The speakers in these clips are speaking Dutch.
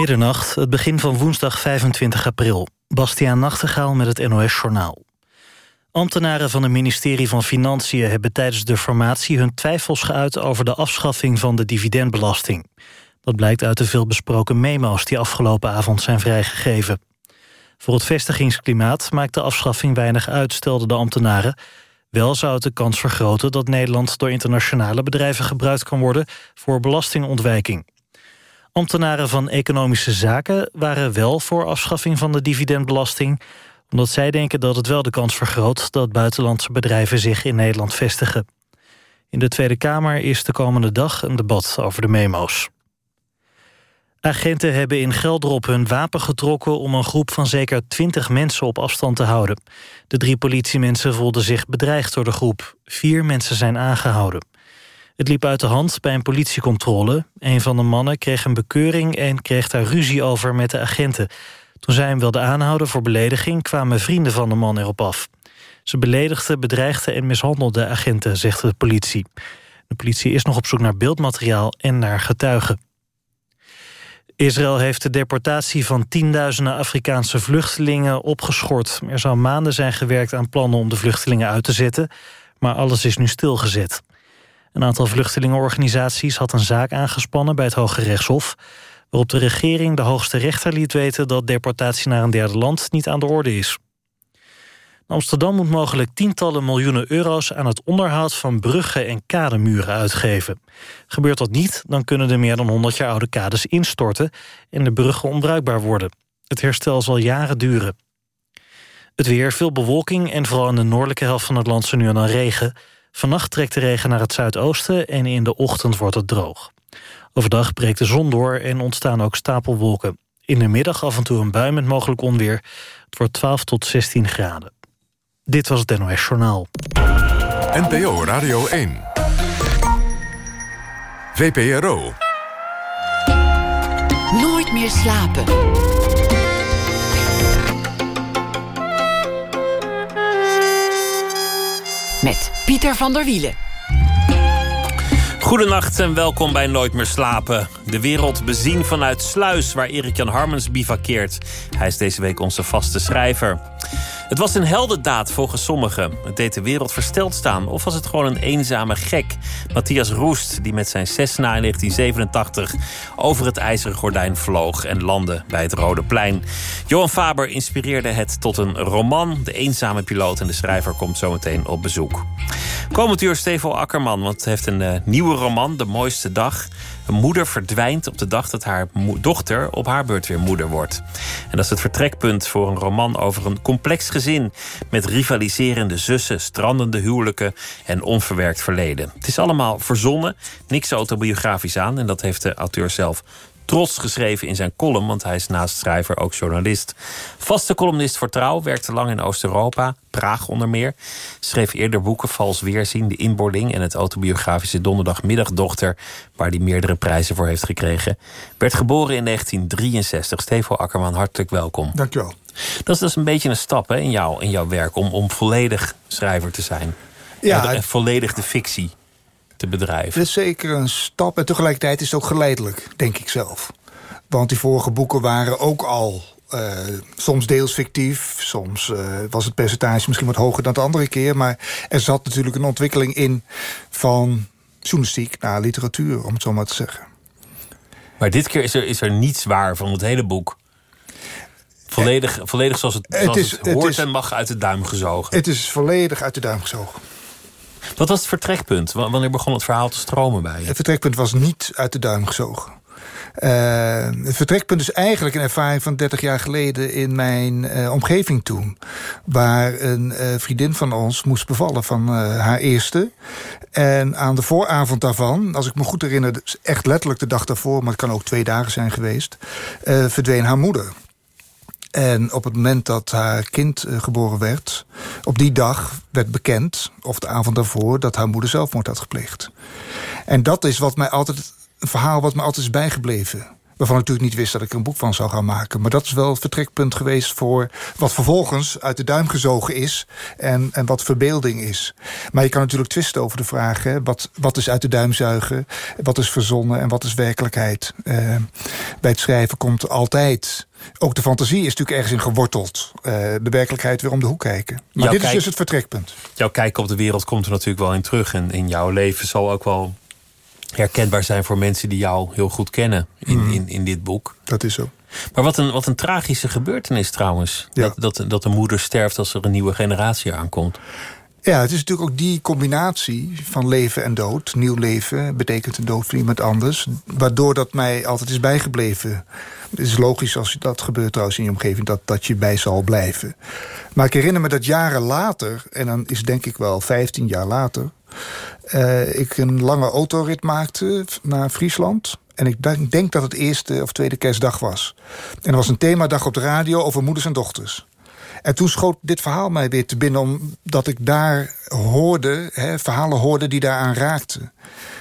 Middernacht, het begin van woensdag 25 april. Bastiaan Nachtegaal met het NOS-journaal. Ambtenaren van het ministerie van Financiën hebben tijdens de formatie hun twijfels geuit over de afschaffing van de dividendbelasting. Dat blijkt uit de veelbesproken memo's die afgelopen avond zijn vrijgegeven. Voor het vestigingsklimaat maakt de afschaffing weinig uit, stelden de ambtenaren. Wel zou het de kans vergroten dat Nederland door internationale bedrijven gebruikt kan worden voor belastingontwijking. Ambtenaren van Economische Zaken waren wel voor afschaffing van de dividendbelasting... omdat zij denken dat het wel de kans vergroot... dat buitenlandse bedrijven zich in Nederland vestigen. In de Tweede Kamer is de komende dag een debat over de memo's. Agenten hebben in Geldrop hun wapen getrokken... om een groep van zeker twintig mensen op afstand te houden. De drie politiemensen voelden zich bedreigd door de groep. Vier mensen zijn aangehouden. Het liep uit de hand bij een politiecontrole. Een van de mannen kreeg een bekeuring en kreeg daar ruzie over met de agenten. Toen zij hem wilden aanhouden voor belediging... kwamen vrienden van de man erop af. Ze beledigden, bedreigden en mishandelden agenten, zegt de politie. De politie is nog op zoek naar beeldmateriaal en naar getuigen. Israël heeft de deportatie van tienduizenden Afrikaanse vluchtelingen opgeschort. Er zou maanden zijn gewerkt aan plannen om de vluchtelingen uit te zetten... maar alles is nu stilgezet. Een aantal vluchtelingenorganisaties had een zaak aangespannen bij het Hoge Rechtshof... waarop de regering de hoogste rechter liet weten... dat deportatie naar een derde land niet aan de orde is. Amsterdam moet mogelijk tientallen miljoenen euro's... aan het onderhoud van bruggen en kademuren uitgeven. Gebeurt dat niet, dan kunnen de meer dan 100 jaar oude kades instorten... en de bruggen onbruikbaar worden. Het herstel zal jaren duren. Het weer, veel bewolking en vooral in de noordelijke helft van het land... zo nu dan regen... Vannacht trekt de regen naar het zuidoosten en in de ochtend wordt het droog. Overdag breekt de zon door en ontstaan ook stapelwolken. In de middag af en toe een bui met mogelijk onweer. Het wordt 12 tot 16 graden. Dit was het NOS Journaal. NPO Radio 1. VPRO. Nooit meer slapen. Met Pieter van der Wielen. Goedenacht en welkom bij Nooit meer slapen. De wereld bezien vanuit Sluis, waar Erik-Jan Harmens bivakkeert. Hij is deze week onze vaste schrijver. Het was een heldendaad volgens sommigen. Het deed de wereld versteld staan. Of was het gewoon een eenzame gek? Matthias Roest, die met zijn Cessna in 1987 over het ijzeren gordijn vloog en landde bij het Rode Plein. Johan Faber inspireerde het tot een roman. De eenzame piloot en de schrijver komt zometeen op bezoek. Komend Stevo Akkerman, want heeft een uh, nieuwe roman, De Mooiste Dag. Een moeder verdwijnt op de dag dat haar dochter op haar beurt weer moeder wordt. En dat is het vertrekpunt voor een roman over een complex gezin. Met rivaliserende zussen, strandende huwelijken en onverwerkt verleden. Het is allemaal verzonnen, niks autobiografisch aan. En dat heeft de auteur zelf trots geschreven in zijn column, want hij is naast schrijver ook journalist. Vaste columnist voor Trouw, werkte lang in Oost-Europa, Praag onder meer. Schreef eerder boeken Vals Weerzien, De Inboarding en het autobiografische Donderdagmiddagdochter, waar hij meerdere prijzen voor heeft gekregen. Werd geboren in 1963. Stevo Akkerman, hartelijk welkom. Dankjewel. Dat is dus een beetje een stap hè, in, jou, in jouw werk om, om volledig schrijver te zijn. Ja, en volledig de fictie te bedrijven. Het is zeker een stap en tegelijkertijd is het ook geleidelijk, denk ik zelf. Want die vorige boeken waren ook al uh, soms deels fictief. Soms uh, was het percentage misschien wat hoger dan de andere keer. Maar er zat natuurlijk een ontwikkeling in van journalistiek naar literatuur, om het zo maar te zeggen. Maar dit keer is er, is er niets waar van het hele boek. Volledig, volledig zoals het, zoals het, is, het hoort en mag uit de duim gezogen. Het is volledig uit de duim gezogen. Wat was het vertrekpunt? Wanneer begon het verhaal te stromen bij je? Het vertrekpunt was niet uit de duim gezogen. Uh, het vertrekpunt is eigenlijk een ervaring van 30 jaar geleden in mijn uh, omgeving toen. Waar een uh, vriendin van ons moest bevallen van haar eerste. En aan de vooravond daarvan, als ik me goed herinner, echt letterlijk de dag daarvoor, maar het kan ook twee dagen zijn geweest, verdween haar moeder. En op het moment dat haar kind uh, geboren werd... op die dag werd bekend, of de avond daarvoor... dat haar moeder zelfmoord had gepleegd. En dat is wat mij altijd, een verhaal wat mij altijd is bijgebleven waarvan ik natuurlijk niet wist dat ik er een boek van zou gaan maken. Maar dat is wel het vertrekpunt geweest voor wat vervolgens uit de duim gezogen is... en, en wat verbeelding is. Maar je kan natuurlijk twisten over de vraag... Hè, wat, wat is uit de duim zuigen, wat is verzonnen en wat is werkelijkheid. Uh, bij het schrijven komt altijd... Ook de fantasie is natuurlijk ergens in geworteld. Uh, de werkelijkheid weer om de hoek kijken. Maar dit is dus het vertrekpunt. Jouw kijk op de wereld komt er natuurlijk wel in terug. En in jouw leven zal ook wel herkenbaar zijn voor mensen die jou heel goed kennen in, hmm. in, in dit boek. Dat is zo. Maar wat een, wat een tragische gebeurtenis trouwens. Dat, dat, dat de moeder sterft als er een nieuwe generatie aankomt. Ja, het is natuurlijk ook die combinatie van leven en dood. Nieuw leven betekent een dood voor iemand anders. Waardoor dat mij altijd is bijgebleven. Het is logisch als dat gebeurt trouwens in je omgeving... dat, dat je bij zal blijven. Maar ik herinner me dat jaren later... en dan is denk ik wel 15 jaar later... Uh, ik een lange autorit maakte naar Friesland. En ik denk dat het eerste of tweede kerstdag was. En er was een themadag op de radio over moeders en dochters. En toen schoot dit verhaal mij weer te binnen... omdat ik daar hoorde, hè, verhalen hoorde die daaraan raakten.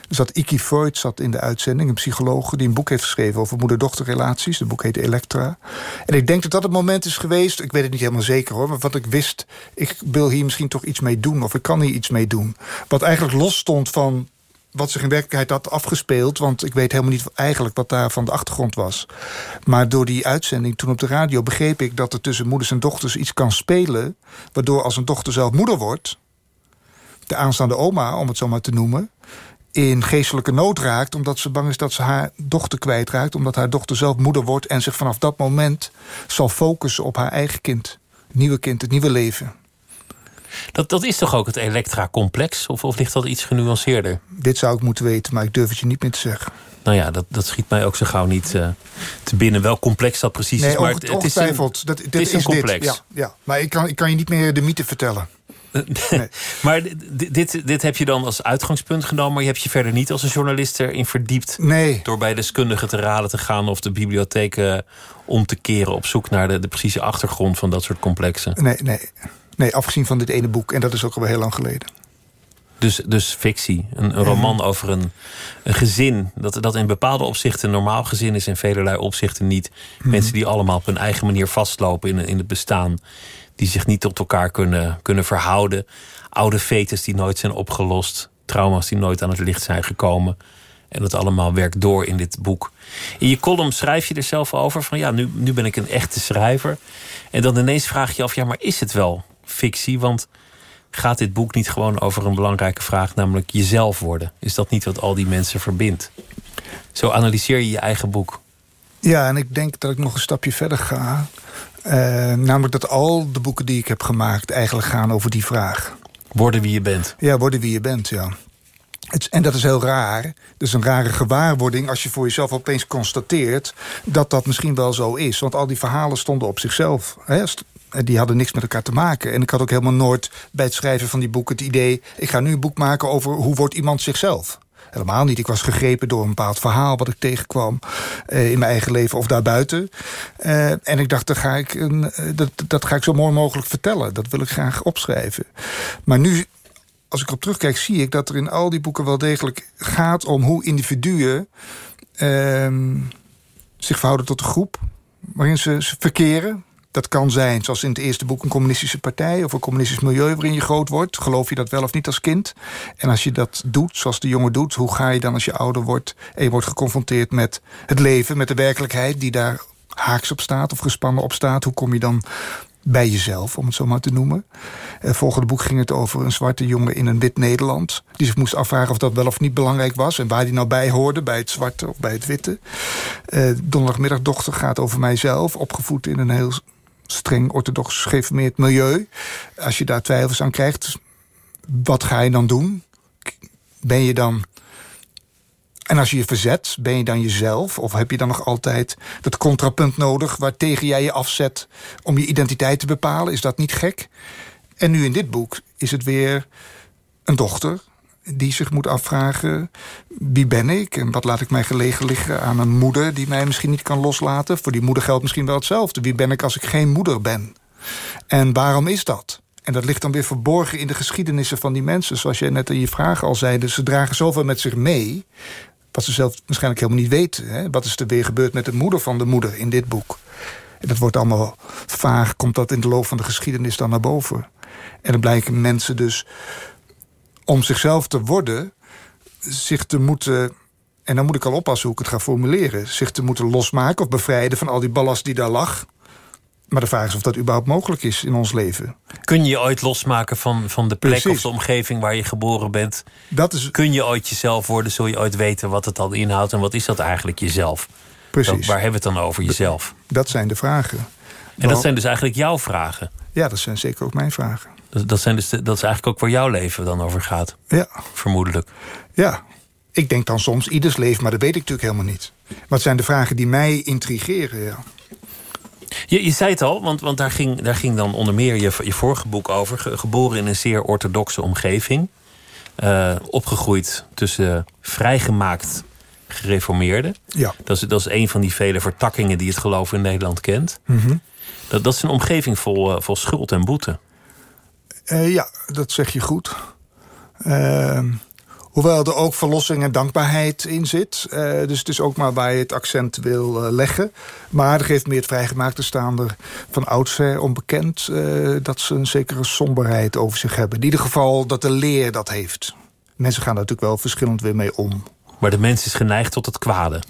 Dus dat Iki Freud zat in de uitzending, een psycholoog... die een boek heeft geschreven over moeder-dochterrelaties. Het boek heet Elektra. En ik denk dat dat het moment is geweest... ik weet het niet helemaal zeker hoor... maar wat ik wist, ik wil hier misschien toch iets mee doen... of ik kan hier iets mee doen. Wat eigenlijk los stond van wat zich in werkelijkheid had afgespeeld. Want ik weet helemaal niet eigenlijk wat daar van de achtergrond was. Maar door die uitzending toen op de radio begreep ik... dat er tussen moeders en dochters iets kan spelen... waardoor als een dochter zelf moeder wordt... de aanstaande oma, om het zo maar te noemen... in geestelijke nood raakt omdat ze bang is dat ze haar dochter kwijtraakt... omdat haar dochter zelf moeder wordt... en zich vanaf dat moment zal focussen op haar eigen kind. Nieuwe kind, het nieuwe leven. Dat, dat is toch ook het Elektra-complex? Of, of ligt dat iets genuanceerder? Dit zou ik moeten weten, maar ik durf het je niet meer te zeggen. Nou ja, dat, dat schiet mij ook zo gauw niet uh, te binnen. Wel complex dat precies nee, is. Maar het, is een, dat, dat, het is, een complex. Ja, ja, maar ik kan, ik kan je niet meer de mythe vertellen. Nee. maar dit, dit heb je dan als uitgangspunt genomen... maar je hebt je verder niet als een journalist erin verdiept... Nee. door bij deskundigen te raden te gaan... of de bibliotheken om te keren op zoek naar de, de precieze achtergrond... van dat soort complexen. Nee, nee. Nee, afgezien van dit ene boek. En dat is ook al heel lang geleden. Dus, dus fictie. Een, een roman over een, een, gezin. Dat, dat in bepaalde opzichten een normaal gezin is. In velerlei opzichten niet. Mhm. Mensen die allemaal op hun eigen manier vastlopen in, in het bestaan. Die zich niet tot elkaar kunnen, kunnen verhouden. Oude fetes die nooit zijn opgelost. Trauma's die nooit aan het licht zijn gekomen. En dat allemaal werkt door in dit boek. In je column schrijf je er zelf over van ja, nu, nu ben ik een echte schrijver. En dan ineens vraag je je af, ja, maar is het wel fictie? Want gaat dit boek niet gewoon over een belangrijke vraag, namelijk jezelf worden? Is dat niet wat al die mensen verbindt? Zo analyseer je je eigen boek. Ja, en ik denk dat ik nog een stapje verder ga. Uh, namelijk dat al de boeken die ik heb gemaakt eigenlijk gaan over die vraag. Worden wie je bent. Ja, worden wie je bent, ja. Het, en dat is heel raar. Dus een rare gewaarwording als je voor jezelf opeens constateert... dat dat misschien wel zo is. Want al die verhalen stonden op zichzelf. Hè? Die hadden niks met elkaar te maken. En ik had ook helemaal nooit bij het schrijven van die boek het idee... ik ga nu een boek maken over hoe wordt iemand zichzelf. Helemaal niet. Ik was gegrepen door een bepaald verhaal wat ik tegenkwam eh, in mijn eigen leven of daarbuiten. Uh, en ik dacht, dat ga ik, een, eh, dat, dat ga ik zo mooi mogelijk vertellen. Dat wil ik graag opschrijven. Maar nu als ik op terugkijk, zie ik dat er in al die boeken wel degelijk gaat om hoe individuen ehm, zich verhouden tot de groep waarin ze, verkeren. Dat kan zijn, zoals in het eerste boek, een communistische partij... of een communistisch milieu waarin je groot wordt. Geloof je dat wel of niet als kind? En als je dat doet, zoals de jongen doet... hoe ga je dan als je ouder wordt... en je wordt geconfronteerd met het leven, met de werkelijkheid... die daar haaks op staat of gespannen op staat. Hoe kom je dan bij jezelf, om het zo maar te noemen. Het volgende boek ging het over een zwarte jongen in een wit Nederland... die zich moest afvragen of dat wel of niet belangrijk was... en waar die nou bij hoorde, bij het zwarte of bij het witte. Uh, donderdagmiddagdochter gaat over mijzelf, opgevoed in een heel streng orthodox gereformeerd milieu. Als je daar twijfels aan krijgt, wat ga je dan doen? Ben je dan en als je je verzet, ben je dan jezelf? Of heb je dan nog altijd dat contrapunt nodig... waartegen jij je afzet om je identiteit te bepalen? Is dat niet gek? En nu in dit boek is het weer een dochter die zich moet afvragen... wie ben ik en wat laat ik mij gelegen liggen aan een moeder... die mij misschien niet kan loslaten. Voor die moeder geldt misschien wel hetzelfde. Wie ben ik als ik geen moeder ben? En waarom is dat? En dat ligt dan weer verborgen in de geschiedenissen van die mensen. Zoals jij net in je vraag al zei. Ze dragen zoveel met zich mee wat ze zelf waarschijnlijk helemaal niet weten. Hè? Wat is er weer gebeurd met de moeder van de moeder in dit boek? En dat wordt allemaal vaag, komt dat in de loop van de geschiedenis dan naar boven. En dan blijken mensen dus om zichzelf te worden... zich te moeten en dan moet ik al oppassen hoe ik het ga formuleren... zich te moeten losmaken of bevrijden van al die ballast die daar lag. Maar de vraag is of dat überhaupt mogelijk is in ons leven. Kun je je ooit losmaken van, van de plek Precies. of de omgeving waar je geboren bent? Dat is Kun je ooit jezelf worden? Zul je ooit weten wat het dan inhoudt? En wat is dat eigenlijk jezelf? precies. Dat- waar hebben we het dan over jezelf? Dat zijn de vragen. En dat zijn dus eigenlijk jouw vragen. Ja, dat zijn zeker ook mijn vragen. Dat, dat, zijn dus dat is eigenlijk ook waar jouw leven dan over gaat, Ja, vermoedelijk. ja. Ik denk dan soms ieders leven, maar dat weet ik natuurlijk helemaal niet. Het zijn de vragen die mij intrigeren, ja. Je, je zei het al, want, want daar, ging, daar ging dan onder meer je, je vorige boek over. Ge- geboren in een zeer orthodoxe omgeving. Eh, opgegroeid tussen vrijgemaakt gereformeerden. Ja. Dat is, dat is een van die vele vertakkingen die het geloof in Nederland kent. Mhm. Dat, dat is een omgeving vol, eh, vol schuld en boete. Eh, ja, dat zeg je goed. Ehm, hoewel er ook verlossing en dankbaarheid in zit. Eh, dus het is ook maar waar je het accent wil eh, leggen. Maar dat geeft meer het vrijgemaakte staander van oudsher onbekend... dat ze een zekere somberheid over zich hebben. In ieder geval dat de leer dat heeft. Mensen gaan daar natuurlijk wel verschillend weer mee om. Maar de mens is geneigd tot het kwade.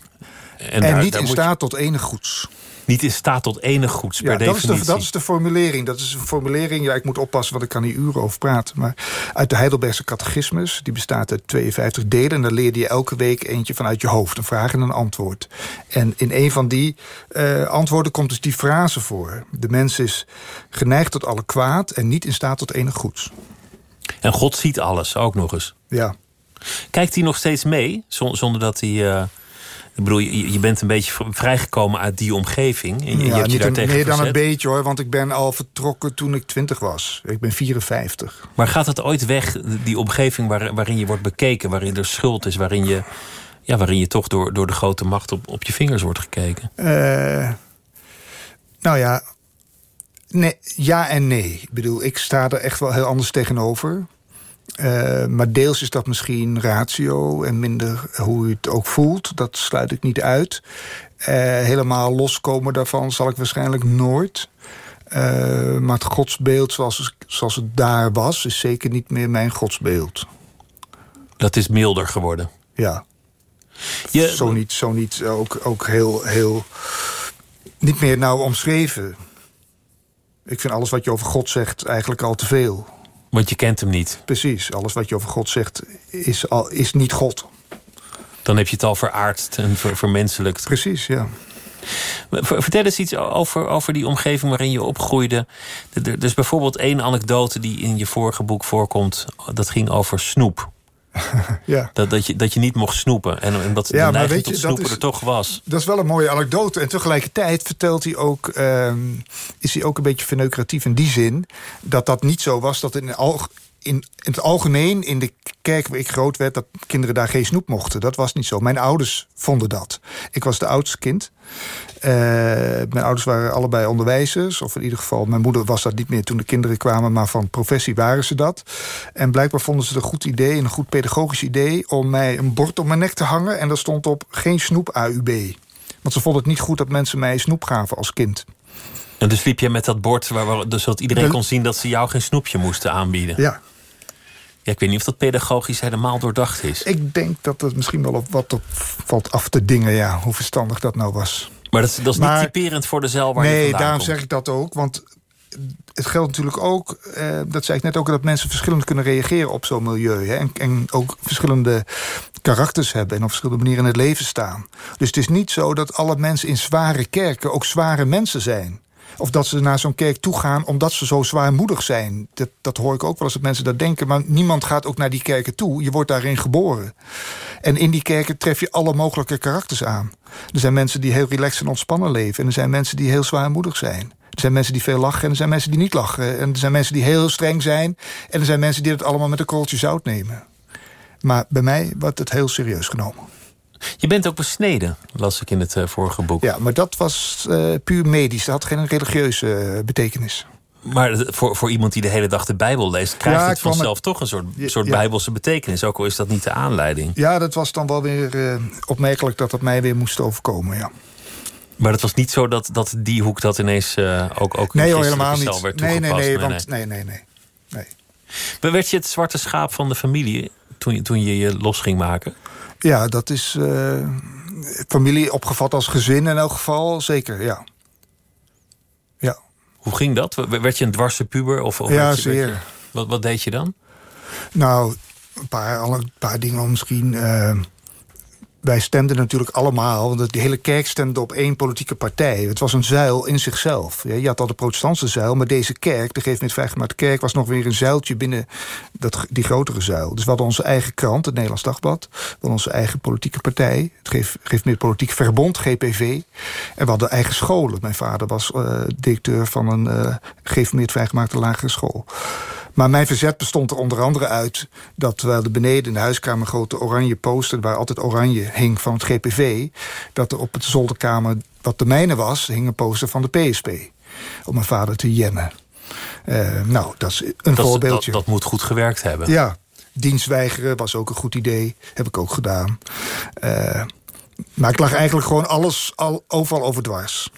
En, daar- niet daar in je- staat tot enig goeds. niet in staat tot enig goeds per Ja, dat is, definitie. de, dat is de formulering. Dat is een formulering, ja, ik moet oppassen, want ik kan hier uren over praten. Maar uit de Heidelbergse catechismus, die bestaat uit 52 delen... en daar leerde je elke week eentje vanuit je hoofd, een vraag en een antwoord. En in een van die eh, antwoorden komt dus die frase voor. De mens is geneigd tot alle kwaad en niet in staat tot enig goeds. En God ziet alles, ook nog eens. Ja, Kijkt hij nog steeds mee, zon- zonder dat hij... eh, ik bedoel, je, je bent een beetje vrijgekomen uit die omgeving. En je, je ja hebt je daar tegen meer dan een beetje hoor, want ik ben al vertrokken toen ik 20 was. Ik ben 54. Maar gaat het ooit weg, die omgeving waar, waarin je wordt bekeken... waarin er schuld is, waarin je, ja, waarin je toch door, door de grote macht op, op je vingers wordt gekeken? Eh, nou ja, nee, ja en nee. Ik bedoel, ik sta er echt wel heel anders tegenover. Eh, maar deels is dat misschien ratio en minder hoe je het ook voelt. Dat sluit ik niet uit. Eh, helemaal loskomen daarvan zal ik waarschijnlijk nooit. Eh, maar het godsbeeld zoals, zoals het daar was... is zeker niet meer mijn godsbeeld. Dat is milder geworden. Ja. Je, zo niet, zo niet ook, ook heel, heel... niet meer nou omschreven. Ik vind alles wat je over God zegt eigenlijk al te veel. Want je kent hem niet. Precies, alles wat je over God zegt is, al, is niet God. Dan heb je het al veraardst en ver, vermenselijkt. Precies, ja. Ver- Vertel eens iets over, over die omgeving waarin je opgroeide. Er is bijvoorbeeld één anekdote die in je vorige boek voorkomt. Dat ging over snoep. ja. Dat, dat, je, dat je niet mocht snoepen. En, en dat Ja, de neiging je, snoepen is- er toch was. Dat is wel een mooie anekdote. En tegelijkertijd vertelt hij ook, ehm, is hij ook een beetje verneukeratief in die zin... dat dat niet zo was dat in, alg- in, het algemeen in de kerk waar ik groot werd... dat kinderen daar geen snoep mochten. Dat was niet zo. Mijn ouders vonden dat. Ik was de oudste kind. Eh, mijn ouders waren allebei onderwijzers. Of in ieder geval, mijn moeder was dat niet meer toen de kinderen kwamen... maar van professie waren ze dat. En blijkbaar vonden ze het een goed idee, een goed pedagogisch idee... om mij een bord om mijn nek te hangen. En daar stond op geen snoep AUB. Want ze vonden het niet goed dat mensen mij snoep gaven als kind. En dus liep je met dat bord, waar, waar- dus zodat iedereen De- kon zien dat ze jou geen snoepje moesten aanbieden. Ja, Ja, ik weet niet of dat pedagogisch helemaal doordacht is. ik denk dat het misschien wel op wat op valt af te dingen, ja, hoe verstandig dat nou was. Maar dat is, dat is Maar- niet typerend voor de zeil waar je nee, daarom komt. zeg ik dat ook. Want het geldt natuurlijk ook, eh, dat zei ik net ook... dat mensen verschillend kunnen reageren op zo'n milieu. Hè, en, en ook verschillende karakters hebben... en op verschillende manieren in het leven staan. Dus het is niet zo dat alle mensen in zware kerken... ook zware mensen zijn. Of dat ze naar zo'n kerk toe gaan omdat ze zo zwaarmoedig zijn. Dat, dat hoor ik ook wel eens dat mensen dat denken. Maar niemand gaat ook naar die kerken toe. Je wordt daarin geboren. En in die kerken tref je alle mogelijke karakters aan. Er zijn mensen die heel relaxed en ontspannen leven. En er zijn mensen die heel zwaarmoedig zijn. Er zijn mensen die veel lachen en er zijn mensen die niet lachen. En er zijn mensen die heel streng zijn. En er zijn mensen die het allemaal met een korreltje zout nemen. Maar bij mij wordt het heel serieus genomen. Je bent ook besneden, las ik in het eh, vorige boek. Ja, maar dat was eh, puur medisch. Dat had geen religieuze eh, betekenis. Maar voor, voor iemand die de hele dag de Bijbel leest, krijgt Ja, het vanzelf toch een soort, soort ja. Bijbelse betekenis. Ook al is dat niet de aanleiding. Ja, dat was dan wel weer opmerkelijk dat dat mij weer moest overkomen, ja. Maar het was niet zo dat, dat die hoek dat ineens ook, ook Nee helemaal niet. werd Nee, nee, toegepast. nee, want, nee, nee, nee. nee. Werd je het zwarte schaap van de familie toen je, toen je je los ging maken? Ja, dat is uh, familie opgevat als gezin in elk geval, zeker, ja. Ja. Hoe ging dat? Werd je een dwarse puber? Of, of ja, je, zeer. wat, wat deed je dan? Nou, een paar, een paar dingen misschien... Uh, wij stemden natuurlijk allemaal, want de hele kerk stemde op één politieke partij. Het was een zuil in zichzelf. Je had al de protestantse zuil, maar deze kerk, de Geef met Vrijgemaakte Kerk, was nog weer een zuiltje binnen dat, die grotere zuil. Dus we hadden onze eigen krant, het Nederlands Dagblad. We onze eigen politieke partij, het Geef, Geef meer Politiek Verbond, GPV. En we hadden eigen scholen. Mijn vader was uh, directeur van een uh, Geef meer Vrijgemaakte lagere school. Maar mijn verzet bestond er onder andere uit... dat we de beneden in de huiskamer grote oranje poster... waar altijd oranje hing van het GPV... dat er op het zolderkamer, wat de mijne was... hing een poster van de PSP. Om mijn vader te jennen. Uh, nou, dat is een dat, voorbeeldje. Dat, dat, moet goed gewerkt hebben. Ja, dienstweigeren was ook een goed idee. Heb ik ook gedaan. Uh, maar ik lag eigenlijk gewoon alles al, overal over dwars.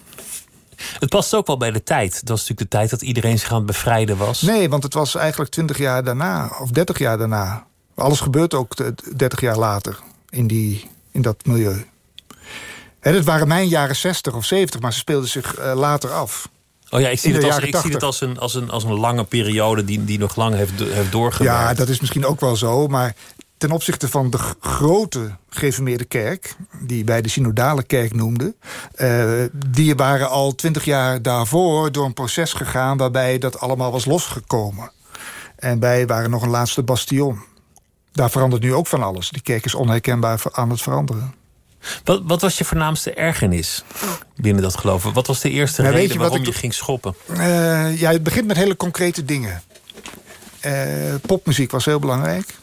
Het past ook wel bij de tijd. Dat was natuurlijk de tijd dat iedereen zich aan het bevrijden was. Nee, want het was eigenlijk twintig jaar daarna, of dertig jaar daarna. Alles gebeurt ook dertig jaar later in, die, in dat milieu. He, dat waren mijn jaren 60 of 70, maar ze speelden zich uh, later af. Oh ja, ik zie, het als, ik zie het als een, als, een, als een lange periode die, die nog lang heeft, heeft doorgewerkt. Ja, dat is misschien ook wel zo. Maar ten opzichte van de grote gereformeerde kerk... die wij de synodale kerk noemden... Uh, die waren al twintig jaar daarvoor door een proces gegaan... waarbij dat allemaal was losgekomen. En wij waren nog een laatste bastion. Daar verandert nu ook van alles. Die kerk is onherkenbaar aan het veranderen. Wat, wat, was je voornaamste ergernis binnen dat geloof? Wat was de eerste nou, reden je waarom je ging schoppen? Uh, ja, het begint met hele concrete dingen. Uh, popmuziek was heel belangrijk.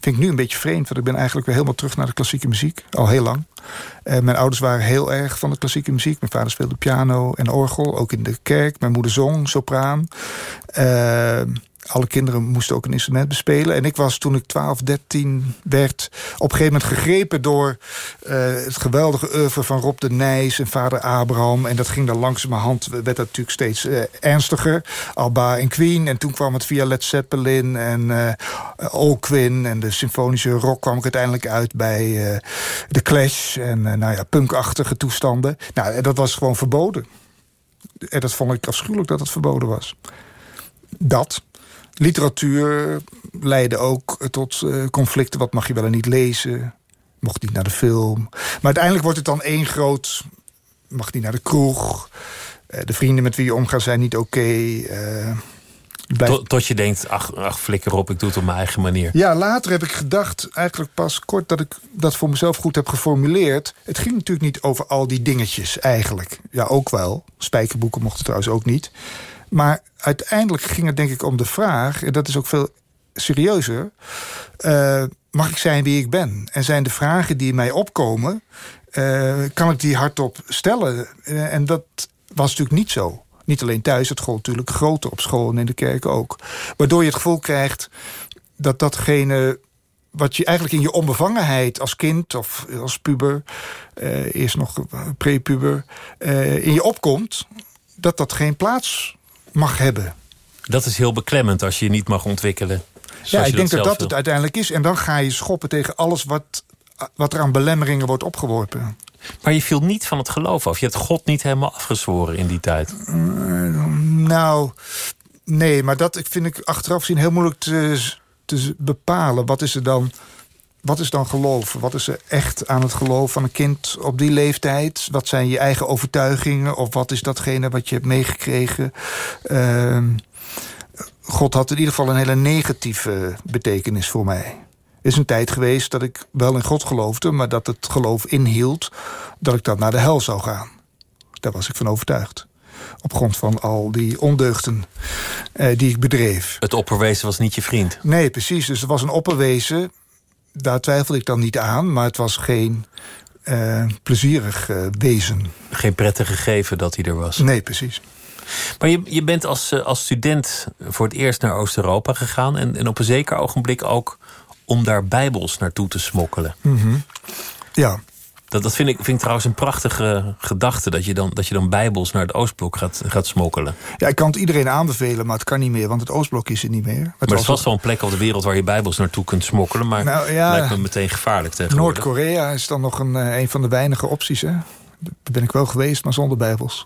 Vind ik nu een beetje vreemd, want ik ben eigenlijk weer helemaal terug naar de klassieke muziek. Al heel lang. Uh, mijn ouders waren heel erg van de klassieke muziek. Mijn vader speelde piano en orgel, ook in de kerk. Mijn moeder zong, sopraan. Uh, alle kinderen moesten ook een instrument bespelen. En ik was toen ik 12, 13 werd... op een gegeven moment gegrepen door uh, het geweldige oeuvre van Rob de Nijs... en vader Abraham. En dat ging dan langzamerhand, werd dat natuurlijk steeds uh, ernstiger. Alba en Queen. En toen kwam het via Led Zeppelin en uh, Alquin... en de symfonische rock kwam ik uiteindelijk uit bij The Clash... en nou ja, punkachtige toestanden. Nou, dat was gewoon verboden. En dat vond ik afschuwelijk dat het verboden was. Dat. Literatuur leidde ook tot uh, conflicten. Wat mag je wel en niet lezen? Mocht niet naar de film. Maar uiteindelijk wordt het dan één groot... Mag niet naar de kroeg. Uh, de vrienden met wie je omgaat zijn niet oké. Okay. Uh, tot, tot, je denkt, ach, ach, flikker op, ik doe het op mijn eigen manier. Ja, later heb ik gedacht, eigenlijk pas kort... dat ik dat voor mezelf goed heb geformuleerd. Het ging natuurlijk niet over al die dingetjes, eigenlijk. Ja, ook wel. Spijkerboeken mochten trouwens ook niet. Maar uiteindelijk ging het denk ik om de vraag... en dat is ook veel serieuzer... Uh, mag ik zijn wie ik ben? En zijn de vragen die mij opkomen... Uh, kan ik die hardop stellen? Uh, en dat was natuurlijk niet zo. Niet alleen thuis, het gold natuurlijk groter op school en in de kerk ook. Waardoor je het gevoel krijgt dat datgene wat je eigenlijk in je onbevangenheid als kind of als puber... Eerst nog prepuber, in je opkomt... dat dat geen plaats mag hebben. Dat is heel beklemmend als je je niet mag ontwikkelen. Ja, ik denk dat dat het uiteindelijk is. En dan ga je schoppen tegen alles wat, wat er aan belemmeringen wordt opgeworpen. Maar je viel niet van het geloof af. Je hebt God niet helemaal afgezworen in die tijd. Uh, nou, nee, maar dat vind ik achteraf zien heel moeilijk te, te bepalen. Wat is er dan wat is dan geloof? Wat is er echt aan het geloof van een kind op die leeftijd? Wat zijn je eigen overtuigingen? Of wat is datgene wat je hebt meegekregen? Uh, God had in ieder geval een hele negatieve betekenis voor mij. Er is een tijd geweest dat ik wel in God geloofde... maar dat het geloof inhield dat ik dan naar de hel zou gaan. Daar was ik van overtuigd op grond van al die ondeugden uh, die ik bedreef. Het opperwezen was niet je vriend? Nee, precies. Dus er was een opperwezen daar twijfelde ik dan niet aan, maar het was geen uh, plezierig uh, wezen. Geen prettige gegeven dat hij er was? Nee, precies. Maar je, je bent als, uh, als student voor het eerst naar Oost-Europa gegaan... En, en op een zeker ogenblik ook om daar bijbels naartoe te smokkelen. Mm -hmm. Ja. Dat, dat vind, ik, vind ik trouwens een prachtige gedachte. Dat je dan, dat je dan bijbels naar het Oostblok gaat, gaat smokkelen. Ja, ik kan het iedereen aanbevelen, maar het kan niet meer. Want het Oostblok is er niet meer. maar er is vast wel een plek op de wereld waar je bijbels naartoe kunt smokkelen. Maar nou, ja, lijkt me meteen gevaarlijk tegenwoordig. Noord-Korea is dan nog een, eh, een van de weinige opties. Hè? Daar ben ik wel geweest, maar zonder bijbels.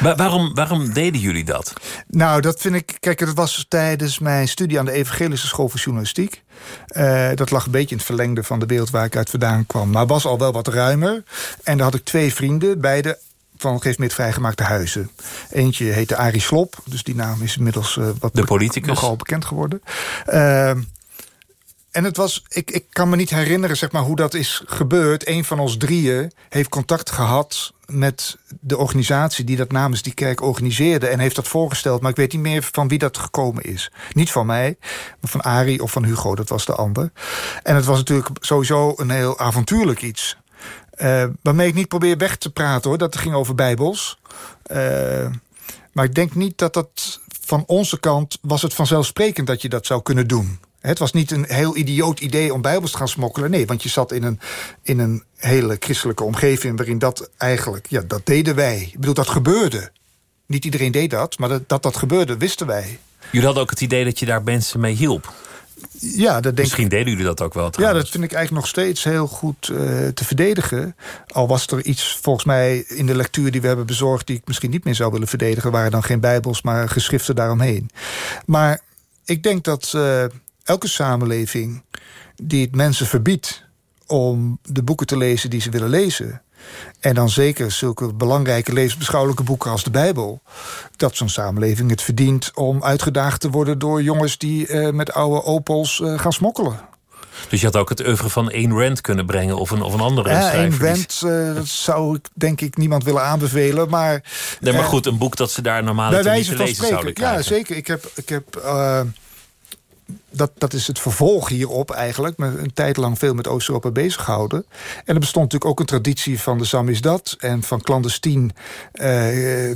waarom, waarom deden jullie dat? Nou, dat vind ik... Kijk, dat was tijdens mijn studie aan de Evangelische School voor Journalistiek. Uh, dat lag een beetje in het verlengde van de wereld waar ik uit vandaan kwam. Maar was al wel wat ruimer. En daar had ik twee vrienden, beide van Geef Mit vrijgemaakte huizen. Eentje heette Arie Slop, dus die naam is inmiddels uh, wat de politicus. nogal bekend geworden. Uh, en het was, ik, ik kan me niet herinneren zeg maar, hoe dat is gebeurd. Een van ons drieën heeft contact gehad met de organisatie die dat namens die kerk organiseerde en heeft dat voorgesteld. Maar ik weet niet meer van wie dat gekomen is. Niet van mij, maar van Ari of van Hugo, dat was de ander. En het was natuurlijk sowieso een heel avontuurlijk iets. Uh, waarmee ik niet probeer weg te praten hoor, dat ging over bijbels. Uh, maar ik denk niet dat dat van onze kant was het vanzelfsprekend dat je dat zou kunnen doen. Het was niet een heel idioot idee om bijbels te gaan smokkelen. Nee, want je zat in een, in een hele christelijke omgeving... waarin dat eigenlijk, ja, dat deden wij. Ik bedoel, dat gebeurde. Niet iedereen deed dat, maar dat dat, dat gebeurde, wisten wij. Jullie hadden ook het idee dat je daar mensen mee hielp. Ja, dat denk Misschien deden jullie dat ook wel trouwens. Ja, dat vind ik eigenlijk nog steeds heel goed uh, te verdedigen. Al was er iets volgens mij in de lectuur die we hebben bezorgd... die ik misschien niet meer zou willen verdedigen. waren dan geen bijbels, maar geschriften daaromheen. Maar ik denk dat... Uh, elke samenleving die het mensen verbiedt om de boeken te lezen die ze willen lezen. En dan zeker zulke belangrijke levensbeschouwelijke boeken als de Bijbel. Dat zo'n samenleving het verdient om uitgedaagd te worden door jongens die uh, met oude Opels uh, gaan smokkelen. Dus je had ook het oeuvre van Ayn Rand kunnen brengen of een, of een andere ja, Ayn Rand uh, dat zou ik denk ik niemand willen aanbevelen. Maar, nee, maar goed, een boek dat ze daar normaal niet te lezen zouden krijgen. Ja, zeker. Ik heb... Ik heb dat, dat is het vervolg hierop eigenlijk. Me een tijd lang veel met Oost-Europa bezig gehouden. En er bestond natuurlijk ook een traditie van de Samizdat... en van clandestien eh,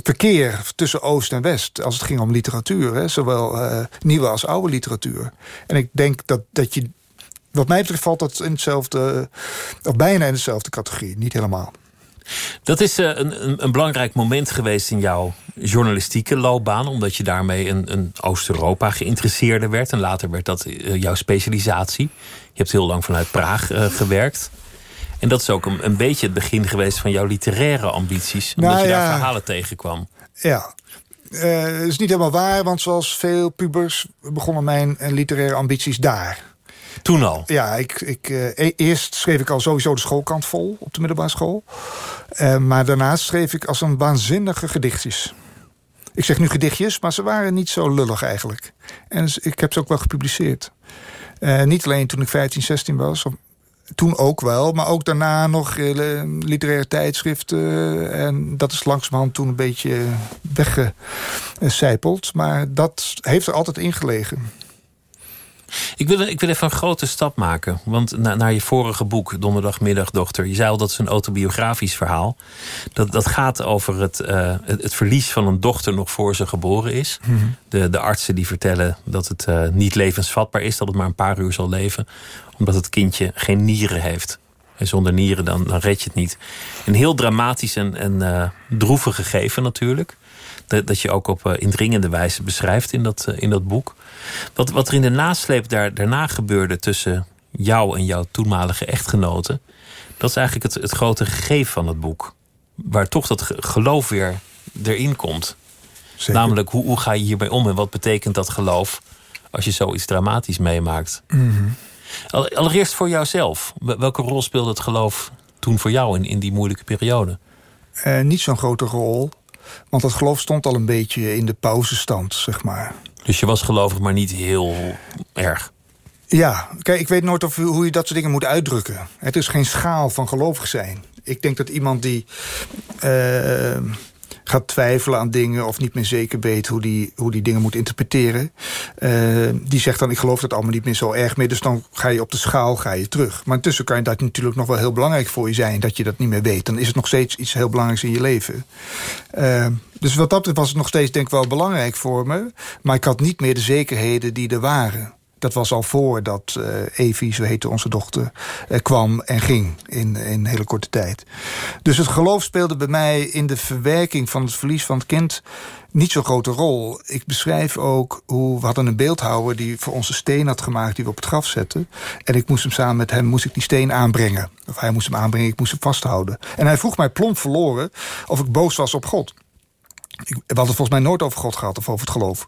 verkeer tussen Oost en West... als het ging om literatuur, zowel eh, nieuwe als oude literatuur. En ik denk dat, dat je... Wat mij betreft valt dat in hetzelfde... of bijna in dezelfde categorie, niet helemaal. Dat is uh, een, een, belangrijk moment geweest in jouw journalistieke loopbaan. Omdat je daarmee een, een Oost-Europa geïnteresseerde werd. En later werd dat uh, jouw specialisatie. Je hebt heel lang vanuit Praag uh, gewerkt. En dat is ook een, een, beetje het begin geweest van jouw literaire ambities. Omdat nou, je daar verhalen tegenkwam. Ja, uh, is niet helemaal waar, want zoals veel pubers begonnen mijn literaire ambities daar. Toen al? Ja, ik, ik, uh, eerst schreef ik al sowieso de schoolkant vol op de middelbare school. Uh, maar daarnaast schreef ik als een waanzinnige gedichtjes. Ik zeg nu gedichtjes, maar ze waren niet zo lullig eigenlijk. En ik heb ze ook wel gepubliceerd. Uh, niet alleen toen ik 15, 16 was. Toen ook wel, maar ook daarna nog literaire tijdschriften. En dat is langzamerhand toen een beetje weggecijpeld. Maar dat heeft er altijd in gelegen. Ik wil, ik wil even een grote stap maken. Want na, naar je vorige boek, Donderdagmiddag, dochter. Je zei al dat is een autobiografisch verhaal. Dat, dat gaat over het, uh, het, het, verlies van een dochter nog voor ze geboren is. Mhm. de, de artsen die vertellen dat het uh, niet levensvatbaar is. Dat het maar een paar uur zal leven. Omdat het kindje geen nieren heeft. En zonder nieren dan, dan red je het niet. Een heel dramatisch en, en uh, droevig gegeven natuurlijk. Dat, dat je ook op indringende wijze beschrijft in dat, in dat boek. Wat, wat er in de nasleep daar, daarna gebeurde tussen jou en jouw toenmalige echtgenoten, dat is eigenlijk het, het grote gegeven van het boek. Waar toch dat geloof weer erin komt. Namelijk, hoe, hoe ga je hiermee om en wat betekent dat geloof als je zoiets dramatisch meemaakt? Mhm. Allereerst voor jouzelf. Welke rol speelde het geloof toen voor jou in, in die moeilijke periode? Uh, niet zo'n grote rol. Want dat geloof stond al een beetje in de pauzestand, zeg maar. Dus je was gelovig, maar niet heel erg? Ja, kijk, ik weet nooit of, hoe je dat soort dingen moet uitdrukken. Het is geen schaal van gelovig zijn. Ik denk dat iemand die uh, gaat twijfelen aan dingen... of niet meer zeker weet hoe die, hoe die dingen moet interpreteren... Uh, die zegt dan, ik geloof dat allemaal niet meer zo erg meer... dus dan ga je op de schaal ga je terug. Maar intussen kan dat natuurlijk nog wel heel belangrijk voor je zijn... dat je dat niet meer weet. Dan is het nog steeds iets heel belangrijks in je leven. Uh, dus wat dat was het nog steeds denk ik wel belangrijk voor me. Maar ik had niet meer de zekerheden die er waren. Dat was al voordat uh, Evie, zo heette onze dochter, uh, kwam en ging in, in hele korte tijd. Dus het geloof speelde bij mij in de verwerking van het verlies van het kind niet zo'n grote rol. Ik beschrijf ook hoe we hadden een beeldhouwer die voor ons een steen had gemaakt die we op het graf zetten. En ik moest hem samen met hem moest ik die steen aanbrengen. Of hij moest hem aanbrengen, ik moest hem vasthouden. En hij vroeg mij plomp verloren of ik boos was op God. Ik, we hadden volgens mij nooit over God gehad of over het geloof.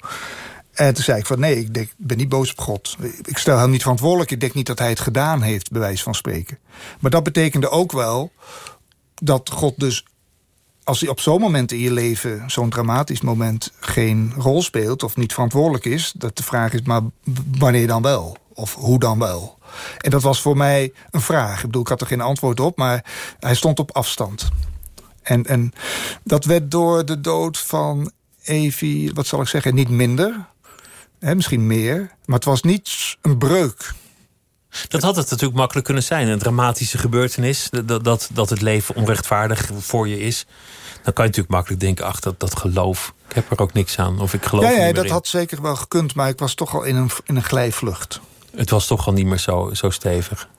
En toen zei ik van nee, ik denk, ben niet boos op God. Ik stel hem niet verantwoordelijk. Ik denk niet dat hij het gedaan heeft, bij wijze van spreken. Maar dat betekende ook wel dat God dus als hij op zo'n moment in je leven, zo'n dramatisch moment, geen rol speelt of niet verantwoordelijk is, dat de vraag is, maar wanneer dan wel? Of hoe dan wel? En dat was voor mij een vraag. Ik bedoel, ik had er geen antwoord op, maar hij stond op afstand. En, en dat werd door de dood van Evie, wat zal ik zeggen, niet minder. Hè, misschien meer. Maar het was niet een breuk. Dat had het natuurlijk makkelijk kunnen zijn. Een dramatische gebeurtenis. Dat, dat, dat het leven onrechtvaardig voor je is. Dan kan je natuurlijk makkelijk denken, ach, dat, dat geloof. Ik heb er ook niks aan. Of ik geloof ja, ja, dat had zeker wel gekund. Maar ik was toch al in een, in een glijvlucht. Het was toch al niet meer zo, zo stevig.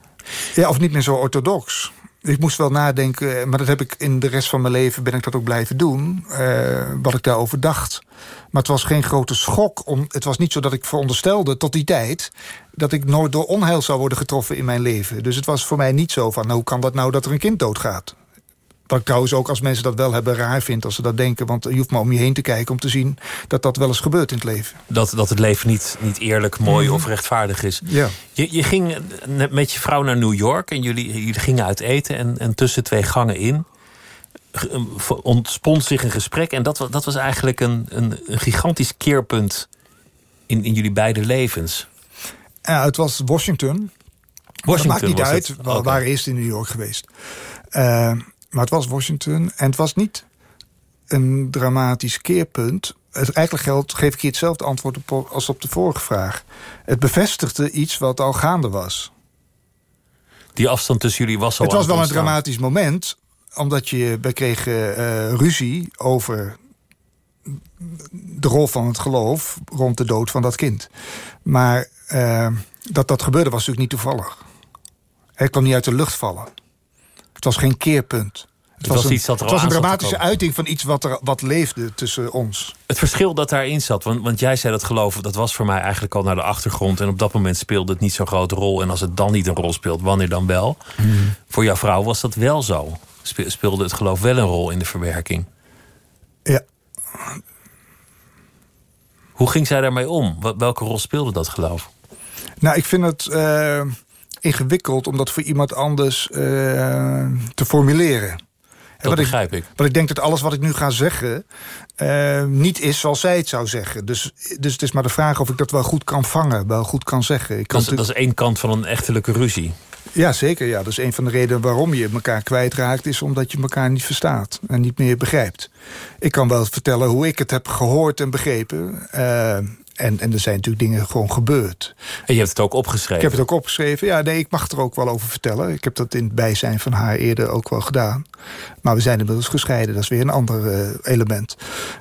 Ja, of niet meer zo orthodox. Ik moest wel nadenken, maar dat heb ik in de rest van mijn leven... ben ik dat ook blijven doen, uh, wat ik daarover dacht. Maar het was geen grote schok. Om, het was niet zo dat ik veronderstelde tot die tijd... dat ik nooit door onheil zou worden getroffen in mijn leven. Dus het was voor mij niet zo van... Nou, hoe kan dat nou dat er een kind doodgaat? Ik trouwens ook als mensen dat wel hebben raar vindt als ze dat denken. Want je hoeft maar om je heen te kijken om te zien dat dat wel eens gebeurt in het leven. Dat, dat het leven niet, niet eerlijk, mooi mhm. of rechtvaardig is. Ja. Je, je ging met je vrouw naar New York en jullie, jullie gingen uit eten. En, en tussen twee gangen in ontspond zich een gesprek. En dat, dat was eigenlijk een, een, een gigantisch keerpunt in, in jullie beide levens. Ja, het was Washington. Washington maakt niet uit. We waren eerst in New York geweest. Uh, maar het was Washington en het was niet een dramatisch keerpunt. Het, eigenlijk geldt, geef ik je hetzelfde antwoord op als op de vorige vraag. Het bevestigde iets wat al gaande was. Die afstand tussen jullie was al Het was wel een dramatisch moment, omdat je, we kregen uh, ruzie over de rol van het geloof rond de dood van dat kind. Maar uh, dat dat gebeurde was natuurlijk niet toevallig. Het kwam niet uit de lucht vallen. Het was geen keerpunt. Het, was, een, iets dat het was een dramatische uiting van iets wat, er, wat leefde tussen ons. Het verschil dat daarin zat, want, want jij zei dat geloven... dat was voor mij eigenlijk al naar de achtergrond... en op dat moment speelde het niet zo'n grote rol. En als het dan niet een rol speelt, wanneer dan wel? Hmm. Voor jouw vrouw was dat wel zo. Speelde het geloof wel een rol in de verwerking? Ja. Hoe ging zij daarmee om? Welke rol speelde dat geloof? Nou, ik vind het... Uh ingewikkeld om dat voor iemand anders uh, te formuleren. Dat wat begrijp ik, Want ik denk dat alles wat ik nu ga zeggen... Uh, niet is zoals zij het zou zeggen. Dus, dus het is maar de vraag of ik dat wel goed kan vangen. Wel goed kan zeggen. Ik kan dat, is, dat is één kant van een echtelijke ruzie. Ja, zeker. Ja. Dat is een van de redenen waarom je elkaar kwijtraakt... is omdat je elkaar niet verstaat en niet meer begrijpt. Ik kan wel vertellen hoe ik het heb gehoord en begrepen... Uh, en, en er zijn natuurlijk dingen gewoon gebeurd. En je hebt het ook opgeschreven? Ik heb het ook opgeschreven. Ja, nee, ik mag er ook wel over vertellen. Ik heb dat in het bijzijn van haar eerder ook wel gedaan. Maar we zijn inmiddels gescheiden. Dat is weer een ander uh, element.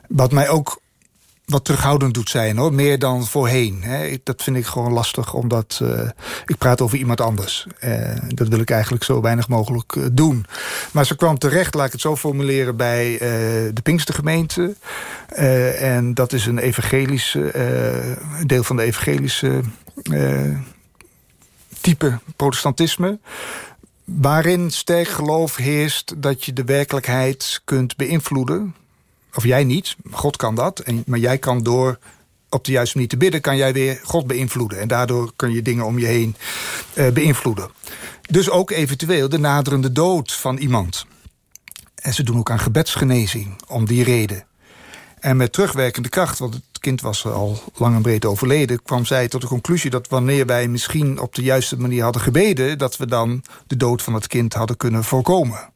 Wat mij ook wat terughoudend doet zijn, hoor. Meer dan voorheen. Hè. Dat vind ik gewoon lastig, omdat uh, ik praat over iemand anders. Uh, dat wil ik eigenlijk zo weinig mogelijk uh, doen. Maar ze kwam terecht, laat ik het zo formuleren, bij de Pinkstergemeente. en dat is een evangelische, deel van de evangelische type protestantisme waarin sterk geloof heerst dat je de werkelijkheid kunt beïnvloeden of jij niet, God kan dat. En, maar jij kan door op de juiste manier te bidden... kan jij weer God beïnvloeden. En daardoor kun je dingen om je heen uh, beïnvloeden. Dus ook eventueel de naderende dood van iemand. En ze doen ook aan gebedsgenezing om die reden. En met terugwerkende kracht, want het kind was al lang en breed overleden... kwam zij tot de conclusie dat wanneer wij misschien op de juiste manier hadden gebeden... dat we dan de dood van het kind hadden kunnen voorkomen.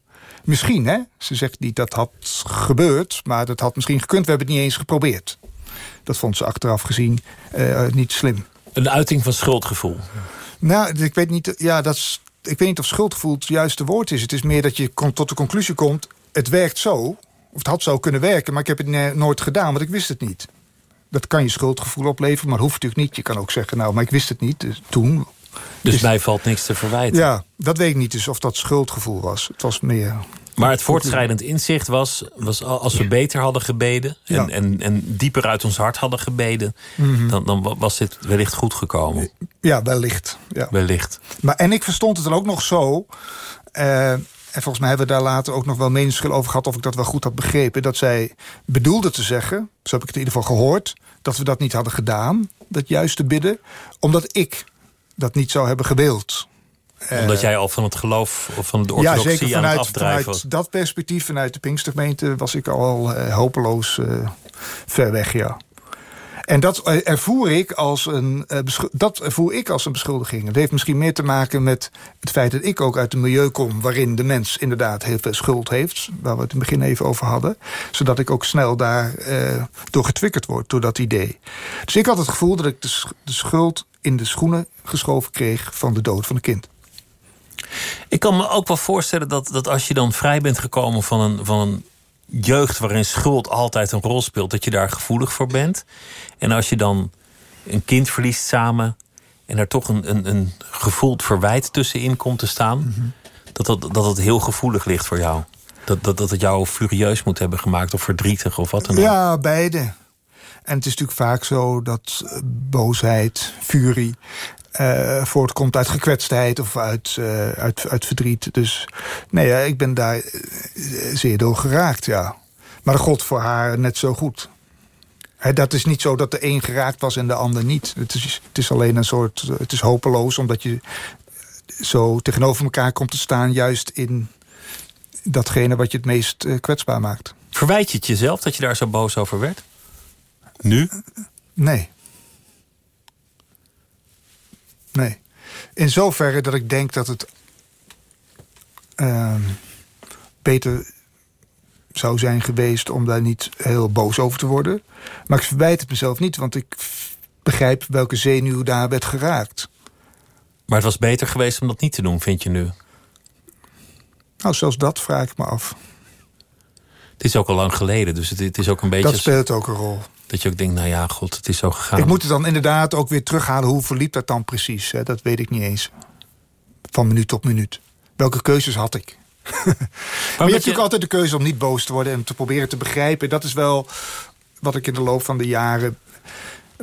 Misschien, hè? Ze zegt niet dat had gebeurd, maar dat had misschien gekund. We hebben het niet eens geprobeerd. Dat vond ze achteraf gezien uh, niet slim. Een uiting van schuldgevoel? Nou, ik weet niet, ja, dat is, ik weet niet of schuldgevoel het juiste woord is. Het is meer dat je tot de conclusie komt... het werkt zo, of het had zo kunnen werken... maar ik heb het nooit gedaan, want ik wist het niet. Dat kan je schuldgevoel opleveren, maar hoeft natuurlijk niet. Je kan ook zeggen, nou, maar ik wist het niet dus toen. Dus, mij valt niks te verwijten. Ja, dat weet ik niet dus of dat schuldgevoel was. Het was meer... Maar het voortschrijdend inzicht was, was al- als we beter hadden gebeden en, Ja. Mhm. en, en dieper uit ons hart hadden gebeden, dan, dan wa- was dit wellicht goed gekomen. Ja, wellicht. Ja. Wellicht. Maar, en ik verstond het dan ook nog zo... eh, en volgens mij hebben we daar later ook nog wel meningsverschil over gehad... of ik dat wel goed had begrepen. Dat zij bedoelde te zeggen, zo heb ik het in ieder geval gehoord... dat we dat niet hadden gedaan, dat juiste bidden... omdat ik dat niet zou hebben gewild. Omdat jij al van het geloof of van de Eh, Ja, orthodoxie zeker aan het vanuit, afdrijven vanuit dat perspectief, vanuit de Pinkstergemeente... was ik al eh, hopeloos eh, ver weg, ja. En dat eh, ervoer ik als een, eh, dat ervoer ik als een beschuldiging. Het heeft misschien meer te maken met het feit dat ik ook uit een milieu kom... waarin de mens inderdaad heel veel schuld heeft. Waar we het in het begin even over hadden. Zodat ik ook snel daar eh, door getriggerd word, door dat idee. Dus ik had het gevoel dat ik de schuld in de schoenen geschoven kreeg... van de dood van een kind. Ik kan me ook wel voorstellen dat, dat als je dan vrij bent gekomen van een, van een jeugd waarin schuld altijd een rol speelt, dat je daar gevoelig voor bent. En als je dan een kind verliest samen en er toch een, een, een gevoeld verwijt tussenin komt te staan, dat, dat, dat het heel gevoelig ligt voor jou. Dat, dat, dat het jou furieus moet hebben gemaakt of verdrietig of wat dan ook. Ja, beide. En het is natuurlijk vaak zo dat eh, boosheid, furie... eh, voortkomt uit gekwetstheid of uit, eh, uit, uit verdriet. Dus nee, ja, ik ben daar eh, zeer door geraakt, ja. Maar dat gold voor haar net zo goed. Dat is niet zo dat de een geraakt was en de ander niet. Het is, het is alleen een soort... Het is hopeloos omdat je zo tegenover elkaar komt te staan... juist in datgene wat je het meest kwetsbaar maakt. Verwijt je het jezelf dat je daar zo boos over werd? Nu? Nee. Nee. In zoverre dat ik denk dat het ehm, beter zou zijn geweest om daar niet heel boos over te worden. Maar ik verwijt het mezelf niet, want ik begrijp welke zenuw daar werd geraakt. Maar het was beter geweest om dat niet te doen, vind je nu? Nou, zelfs dat vraag ik me af. Het is ook al lang geleden, dus het, het is ook een beetje... Dat speelt ook een rol. Dat je ook denkt, nou ja, god, het is zo gegaan. Ik moet het dan inderdaad ook weer terughalen. Hoe verliep dat dan precies? Hè? Dat weet ik niet eens. Van minuut tot minuut. Welke keuzes had ik? Maar je hebt natuurlijk altijd de keuze om niet boos te worden... en te proberen te begrijpen. Dat is wel wat ik in de loop van de jaren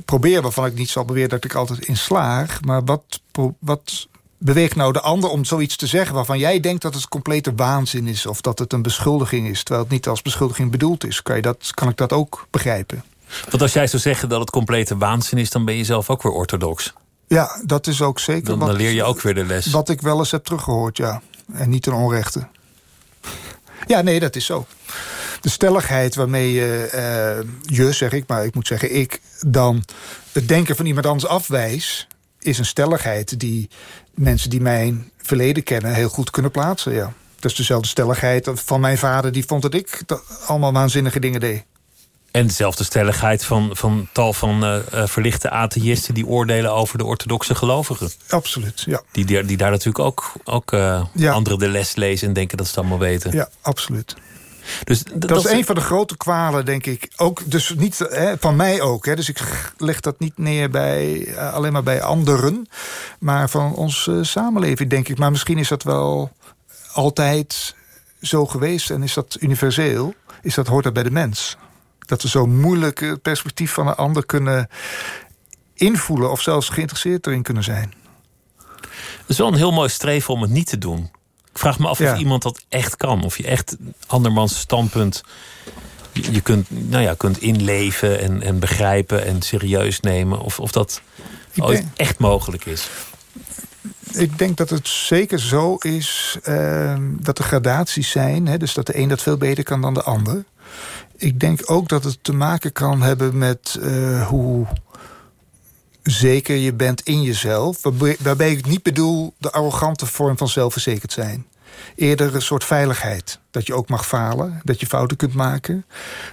probeer... waarvan ik niet zal beweren dat ik altijd in slaag. Maar wat, wat beweegt nou de ander om zoiets te zeggen... waarvan jij denkt dat het complete waanzin is... of dat het een beschuldiging is... terwijl het niet als beschuldiging bedoeld is. Kan, je dat, kan ik dat ook begrijpen? Want als jij zou zeggen dat het complete waanzin is... dan ben je zelf ook weer orthodox. Ja, dat is ook zeker Dan, wat, dan leer je ook weer de les. wat ik wel eens heb teruggehoord, ja. En niet ten onrechte. Ja, nee, dat is zo. De stelligheid waarmee je, eh, je zeg ik, maar ik moet zeggen ik... dan het denken van iemand anders afwijs... is een stelligheid die mensen die mijn verleden kennen... heel goed kunnen plaatsen, ja. Dat is dezelfde stelligheid van mijn vader... die vond dat ik allemaal waanzinnige dingen deed. En dezelfde stelligheid van, van tal van eh, eh, verlichte atheïsten... die oordelen over de orthodoxe gelovigen. Absoluut, ja. Die, die, daar natuurlijk ook, ook Ja. anderen de les lezen... en denken dat ze het allemaal weten. Ja, absoluut. Dus Dat, is een van de grote kwalen, denk ik. Ook, dus niet hè, van mij ook. Hè. Dus ik leg dat niet neer bij, alleen maar bij anderen. Maar van onze samenleving, denk ik. Maar misschien is dat wel altijd zo geweest. En is dat universeel. Is dat, hoort dat bij de mens. Dat we zo moeilijk het perspectief van een ander kunnen invoelen. Of zelfs geïnteresseerd erin kunnen zijn. Het is wel een heel mooi streven om het niet te doen. Ik vraag me af Ja. of iemand dat echt kan. Of je echt andermans standpunt... Je, kunt, nou ja, kunt inleven en, en begrijpen en serieus nemen. Of, of dat ooit echt mogelijk is. Ik denk dat het zeker zo is ehm, dat er gradaties zijn. Hè, dus dat de een dat veel beter kan dan de ander. Ik denk ook dat het te maken kan hebben met eh, hoe zeker je bent in jezelf. Waarbij, ik niet bedoel de arrogante vorm van zelfverzekerd zijn. Eerder een soort veiligheid. Dat je ook mag falen, dat je fouten kunt maken.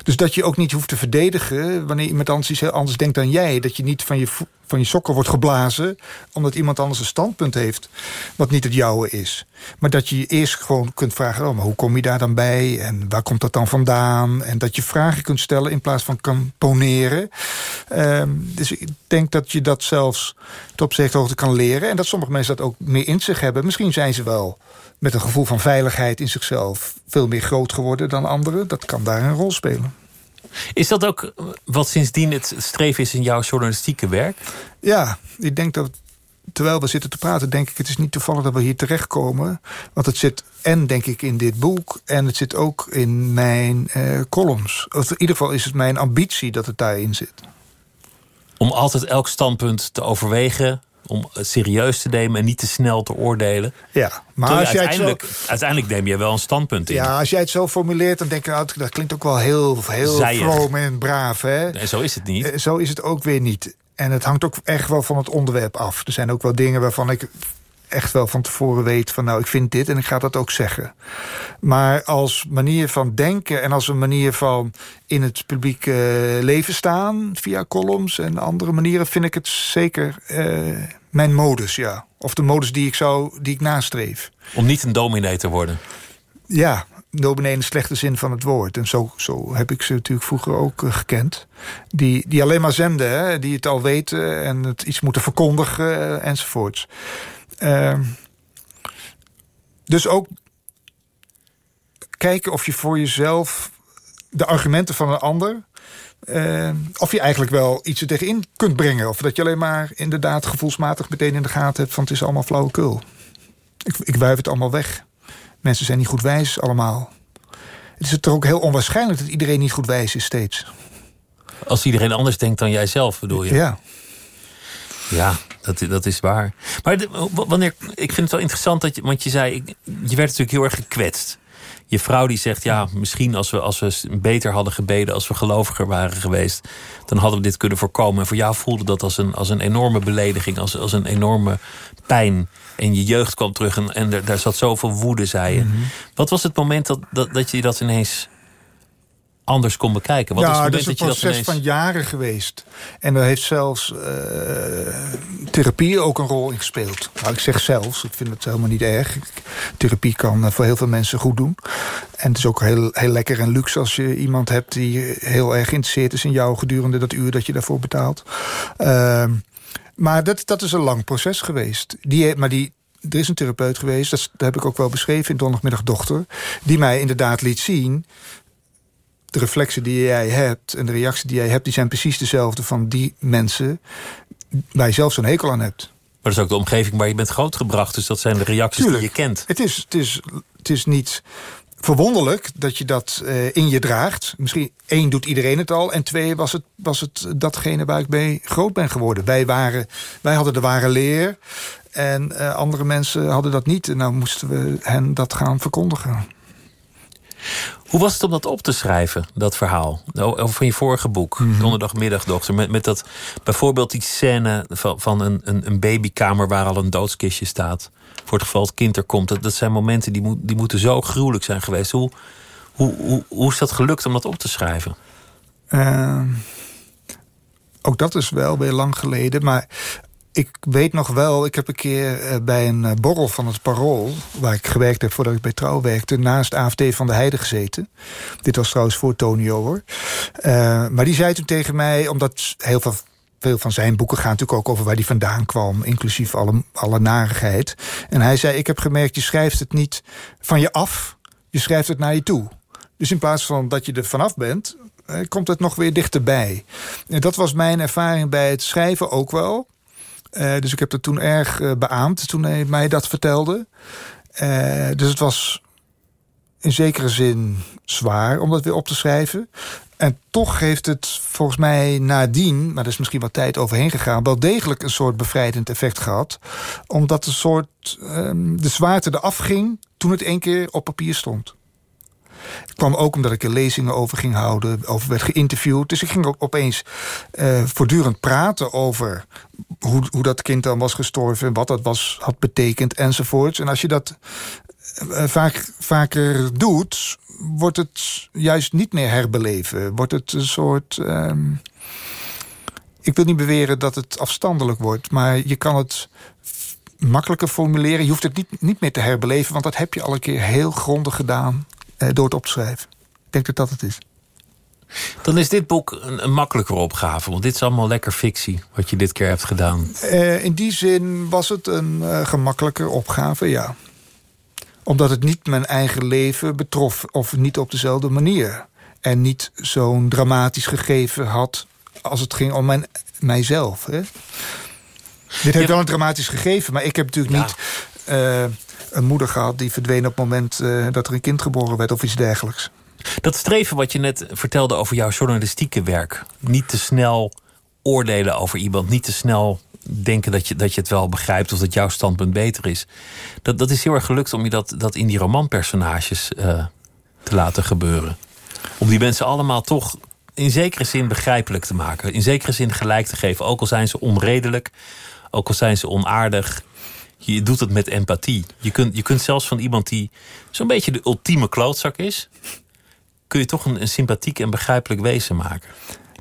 Dus dat je ook niet hoeft te verdedigen wanneer iemand anders iets heel anders denkt dan jij. Dat je niet van je van je sokken wordt geblazen... omdat iemand anders een standpunt heeft wat niet het jouwe is. Maar dat je je eerst gewoon kunt vragen... Oh, maar hoe kom je daar dan bij en waar komt dat dan vandaan? En dat je vragen kunt stellen in plaats van kan poneren. Ehm, dus ik denk dat je dat zelfs tot op zekere hoogte kan leren... en dat sommige mensen dat ook meer in zich hebben. Misschien zijn ze wel met een gevoel van veiligheid in zichzelf... veel meer groot geworden dan anderen. Dat kan daar een rol spelen. Is dat ook wat sindsdien het streven is in jouw journalistieke werk? Ja, ik denk dat terwijl we zitten te praten, denk ik... het is niet toevallig dat we hier terechtkomen. Want het zit en, denk ik, in dit boek... en het zit ook in mijn uh, columns. Of in ieder geval is het mijn ambitie dat het daarin zit. Om altijd elk standpunt te overwegen om het serieus te nemen en niet te snel te oordelen. Ja, maar als jij uiteindelijk, zo, uiteindelijk neem je wel een standpunt in. Ja, als jij het zo formuleert, dan denk ik, dat klinkt ook wel heel, heel vroom en braaf. Hè? En zo is het niet. Eh, zo is het ook weer niet. En het hangt ook echt wel van het onderwerp af. Er zijn ook wel dingen waarvan ik echt wel van tevoren weet van nou, ik vind dit en ik ga dat ook zeggen. Maar als manier van denken en als een manier van in het publieke leven staan... via columns en andere manieren, vind ik het zeker uh, mijn modus, ja. Of de modus die ik, zou, die ik nastreef. Om niet een dominee te worden? Ja, dominee in de slechte zin van het woord. En zo, zo heb ik ze natuurlijk vroeger ook uh, gekend. Die, die alleen maar zenden, hè? die het al weten en het iets moeten verkondigen uh, enzovoorts. Uh, dus ook kijken of je voor jezelf de argumenten van een ander... Uh, of je eigenlijk wel iets er tegenin kunt brengen. Of dat je alleen maar inderdaad gevoelsmatig meteen in de gaten hebt... van het is allemaal flauwekul. Ik, ik wuif het allemaal weg. Mensen zijn niet goed wijs allemaal. Het is toch ook heel onwaarschijnlijk dat iedereen niet goed wijs is steeds. Als iedereen anders denkt dan jijzelf, bedoel je? Ja. Ja, dat, dat is waar. Maar wanneer, ik vind het wel interessant, dat je, want je zei... je werd natuurlijk heel erg gekwetst. Je vrouw die zegt, ja, misschien als we, als we beter hadden gebeden... als we geloviger waren geweest, dan hadden we dit kunnen voorkomen. En voor jou voelde dat als een, als een enorme belediging, als, als een enorme pijn. En je jeugd kwam terug en, en er, daar zat zoveel woede, zei je. Mhm. Wat was het moment dat, dat, dat je dat ineens anders kon bekijken? Wat ja, is dat is een proces van jaren geweest. En daar heeft zelfs uh, therapie ook een rol in gespeeld. Nou, ik zeg zelfs, ik vind het helemaal niet erg. Therapie kan eh, voor heel veel mensen goed doen. En het is ook heel, heel lekker en luxe als je iemand hebt... die heel erg geïnteresseerd is in jou gedurende dat uur dat je daarvoor betaalt. Uh, maar dat, dat is een lang proces geweest. Die, maar die, er is een therapeut geweest, dat, heb ik ook wel beschreven in Donderdagmiddag Dochter... die mij inderdaad liet zien de reflexen die jij hebt en de reactie die jij hebt... die zijn precies dezelfde van die mensen waar je zelf zo'n hekel aan hebt. Maar dat is ook de omgeving waar je bent grootgebracht. Dus dat zijn de reacties die je kent. Het is, het is, het is niet verwonderlijk dat je dat uh, in je draagt. Misschien één doet iedereen het al. En twee was het, was het datgene waar ik mee groot ben geworden. Wij, waren, wij hadden de ware leer. En uh, andere mensen hadden dat niet. En nou moesten we hen dat gaan verkondigen. Hoe was het om dat op te schrijven, dat verhaal? Van je vorige boek, mm -hmm. Donderdagmiddagdochter. Met, met dat, bijvoorbeeld die scène van, van een, een, een, babykamer... waar al een doodskistje staat. Voor het geval het kind er komt. Dat, dat zijn momenten die, moet, die moeten zo gruwelijk zijn geweest. Hoe, hoe, hoe, hoe is dat gelukt om dat op te schrijven? Uh, ook dat is wel weer lang geleden. Maar ik weet nog wel, ik heb een keer eh, bij een eh, borrel van het Parool... waar ik gewerkt heb voordat ik bij Trouw werkte... naast AFD van de Heide gezeten. Dit was trouwens voor Tonio, hoor. Uh, maar die zei toen tegen mij, omdat heel veel veel van zijn boeken gaan natuurlijk ook over waar hij vandaan kwam. Inclusief alle, alle narigheid. En hij zei, ik heb gemerkt, je schrijft het niet van je af. Je schrijft het naar je toe. Dus in plaats van dat je er vanaf bent, komt het nog weer dichterbij. En dat was mijn ervaring bij het schrijven ook wel. Uh, dus ik heb dat toen erg uh, beaamd toen hij mij dat vertelde. Uh, dus het was in zekere zin zwaar om dat weer op te schrijven. En toch heeft het volgens mij nadien, maar er is misschien wat tijd overheen gegaan... wel degelijk een soort bevrijdend effect gehad. Omdat een soort, um, de zwaarte eraf ging toen het één keer op papier stond. Het kwam ook omdat ik er lezingen over ging houden, over werd geïnterviewd. Dus ik ging ook opeens uh, voortdurend praten over hoe, hoe dat kind dan was gestorven... wat dat was, had betekend enzovoorts. En als je dat uh, vaak, vaker doet, wordt het juist niet meer herbeleven. Wordt het een soort... Um, ik wil niet beweren dat het afstandelijk wordt, maar je kan het makkelijker formuleren. Je hoeft het niet, niet meer te herbeleven, want dat heb je al een keer heel grondig gedaan eh, door het op te schrijven. Ik denk dat dat het is. Dan is dit boek een, een makkelijker opgave, want dit is allemaal lekker fictie wat je dit keer hebt gedaan. Eh, in die zin was het een uh, gemakkelijker opgave, ja. Omdat het niet mijn eigen leven betrof, of niet op dezelfde manier. En niet zo'n dramatisch gegeven had als het ging om mijn, mijzelf. Hè? Dit heeft wel een dramatisch gegeven, maar ik heb natuurlijk niet uh, een moeder gehad die verdween op het moment uh, dat er een kind geboren werd of iets dergelijks. Dat streven wat je net vertelde over jouw journalistieke werk. Niet te snel oordelen over iemand, niet te snel denken dat je, dat je het wel begrijpt of dat jouw standpunt beter is. Dat, dat is heel erg gelukt om je dat, dat in die romanpersonages uh, te laten gebeuren. Om die mensen allemaal toch in zekere zin begrijpelijk te maken. In zekere zin gelijk te geven. Ook al zijn ze onredelijk, ook al zijn ze onaardig. Je doet het met empathie. Je kunt, je kunt zelfs van iemand die zo'n beetje de ultieme klootzak is... kun je toch een, een sympathiek en begrijpelijk wezen maken.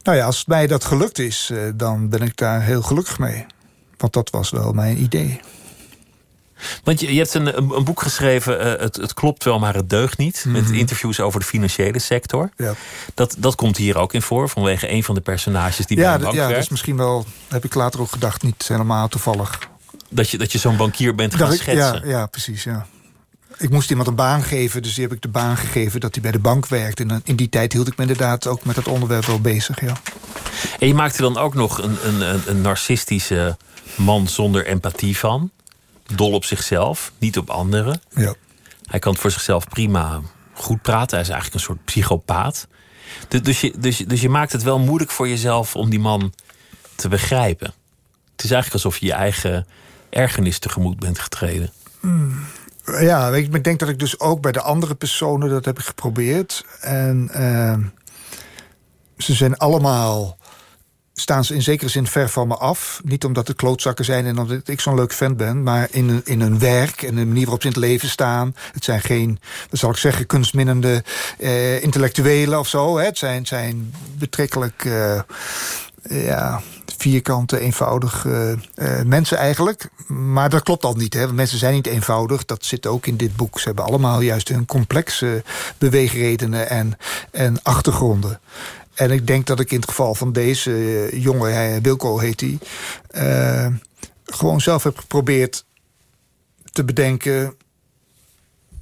Nou ja, als mij dat gelukt is, dan ben ik daar heel gelukkig mee. Want dat was wel mijn idee. Want je, je hebt een, een, boek geschreven, uh, het, het, klopt wel, maar het deugt niet. Met Mhm. interviews over de financiële sector. Ja, Dat, dat komt hier ook in voor, vanwege een van de personages die bij ja, bank ja dat is misschien wel, heb ik later ook gedacht, niet helemaal toevallig. Dat je, dat je zo'n bankier bent gaan Dat ik, schetsen. ja, ja, precies, ja. Ik moest iemand een baan geven, dus die heb ik de baan gegeven dat hij bij de bank werkt. En in die tijd hield ik me inderdaad ook met dat onderwerp wel bezig, ja. En je maakt er dan ook nog een, een, een, narcistische man zonder empathie van. Dol op zichzelf, niet op anderen. ja. Hij kan het voor zichzelf prima goed praten. Hij is eigenlijk een soort psychopaat. Dus, je, dus, dus je maakt het wel moeilijk voor jezelf om die man te begrijpen. Het is eigenlijk alsof je je eigen ergernis tegemoet bent getreden. Ja, je, maar ik denk dat ik dus ook bij de andere personen dat heb geprobeerd. En eh, ze zijn allemaal, staan ze in zekere zin ver van me af. Niet omdat het klootzakken zijn en omdat ik zo'n leuk vent ben... maar in, hun- in hun werk en de manier waarop ze in het leven staan. Het zijn geen, wat zal ik zeggen, kunstminnende eh, intellectuelen of zo. Hè. Het zijn, zijn betrekkelijk... eh, ja, vierkante, eenvoudig eh, eh, mensen eigenlijk. Maar dat klopt al niet. Hè? Want mensen zijn niet eenvoudig. Dat zit ook in dit boek. Ze hebben allemaal juist hun complexe beweegredenen en, en achtergronden. En ik denk dat ik in het geval van deze eh, jongen, hij, Wilco heet hij... eh, gewoon zelf heb geprobeerd te bedenken...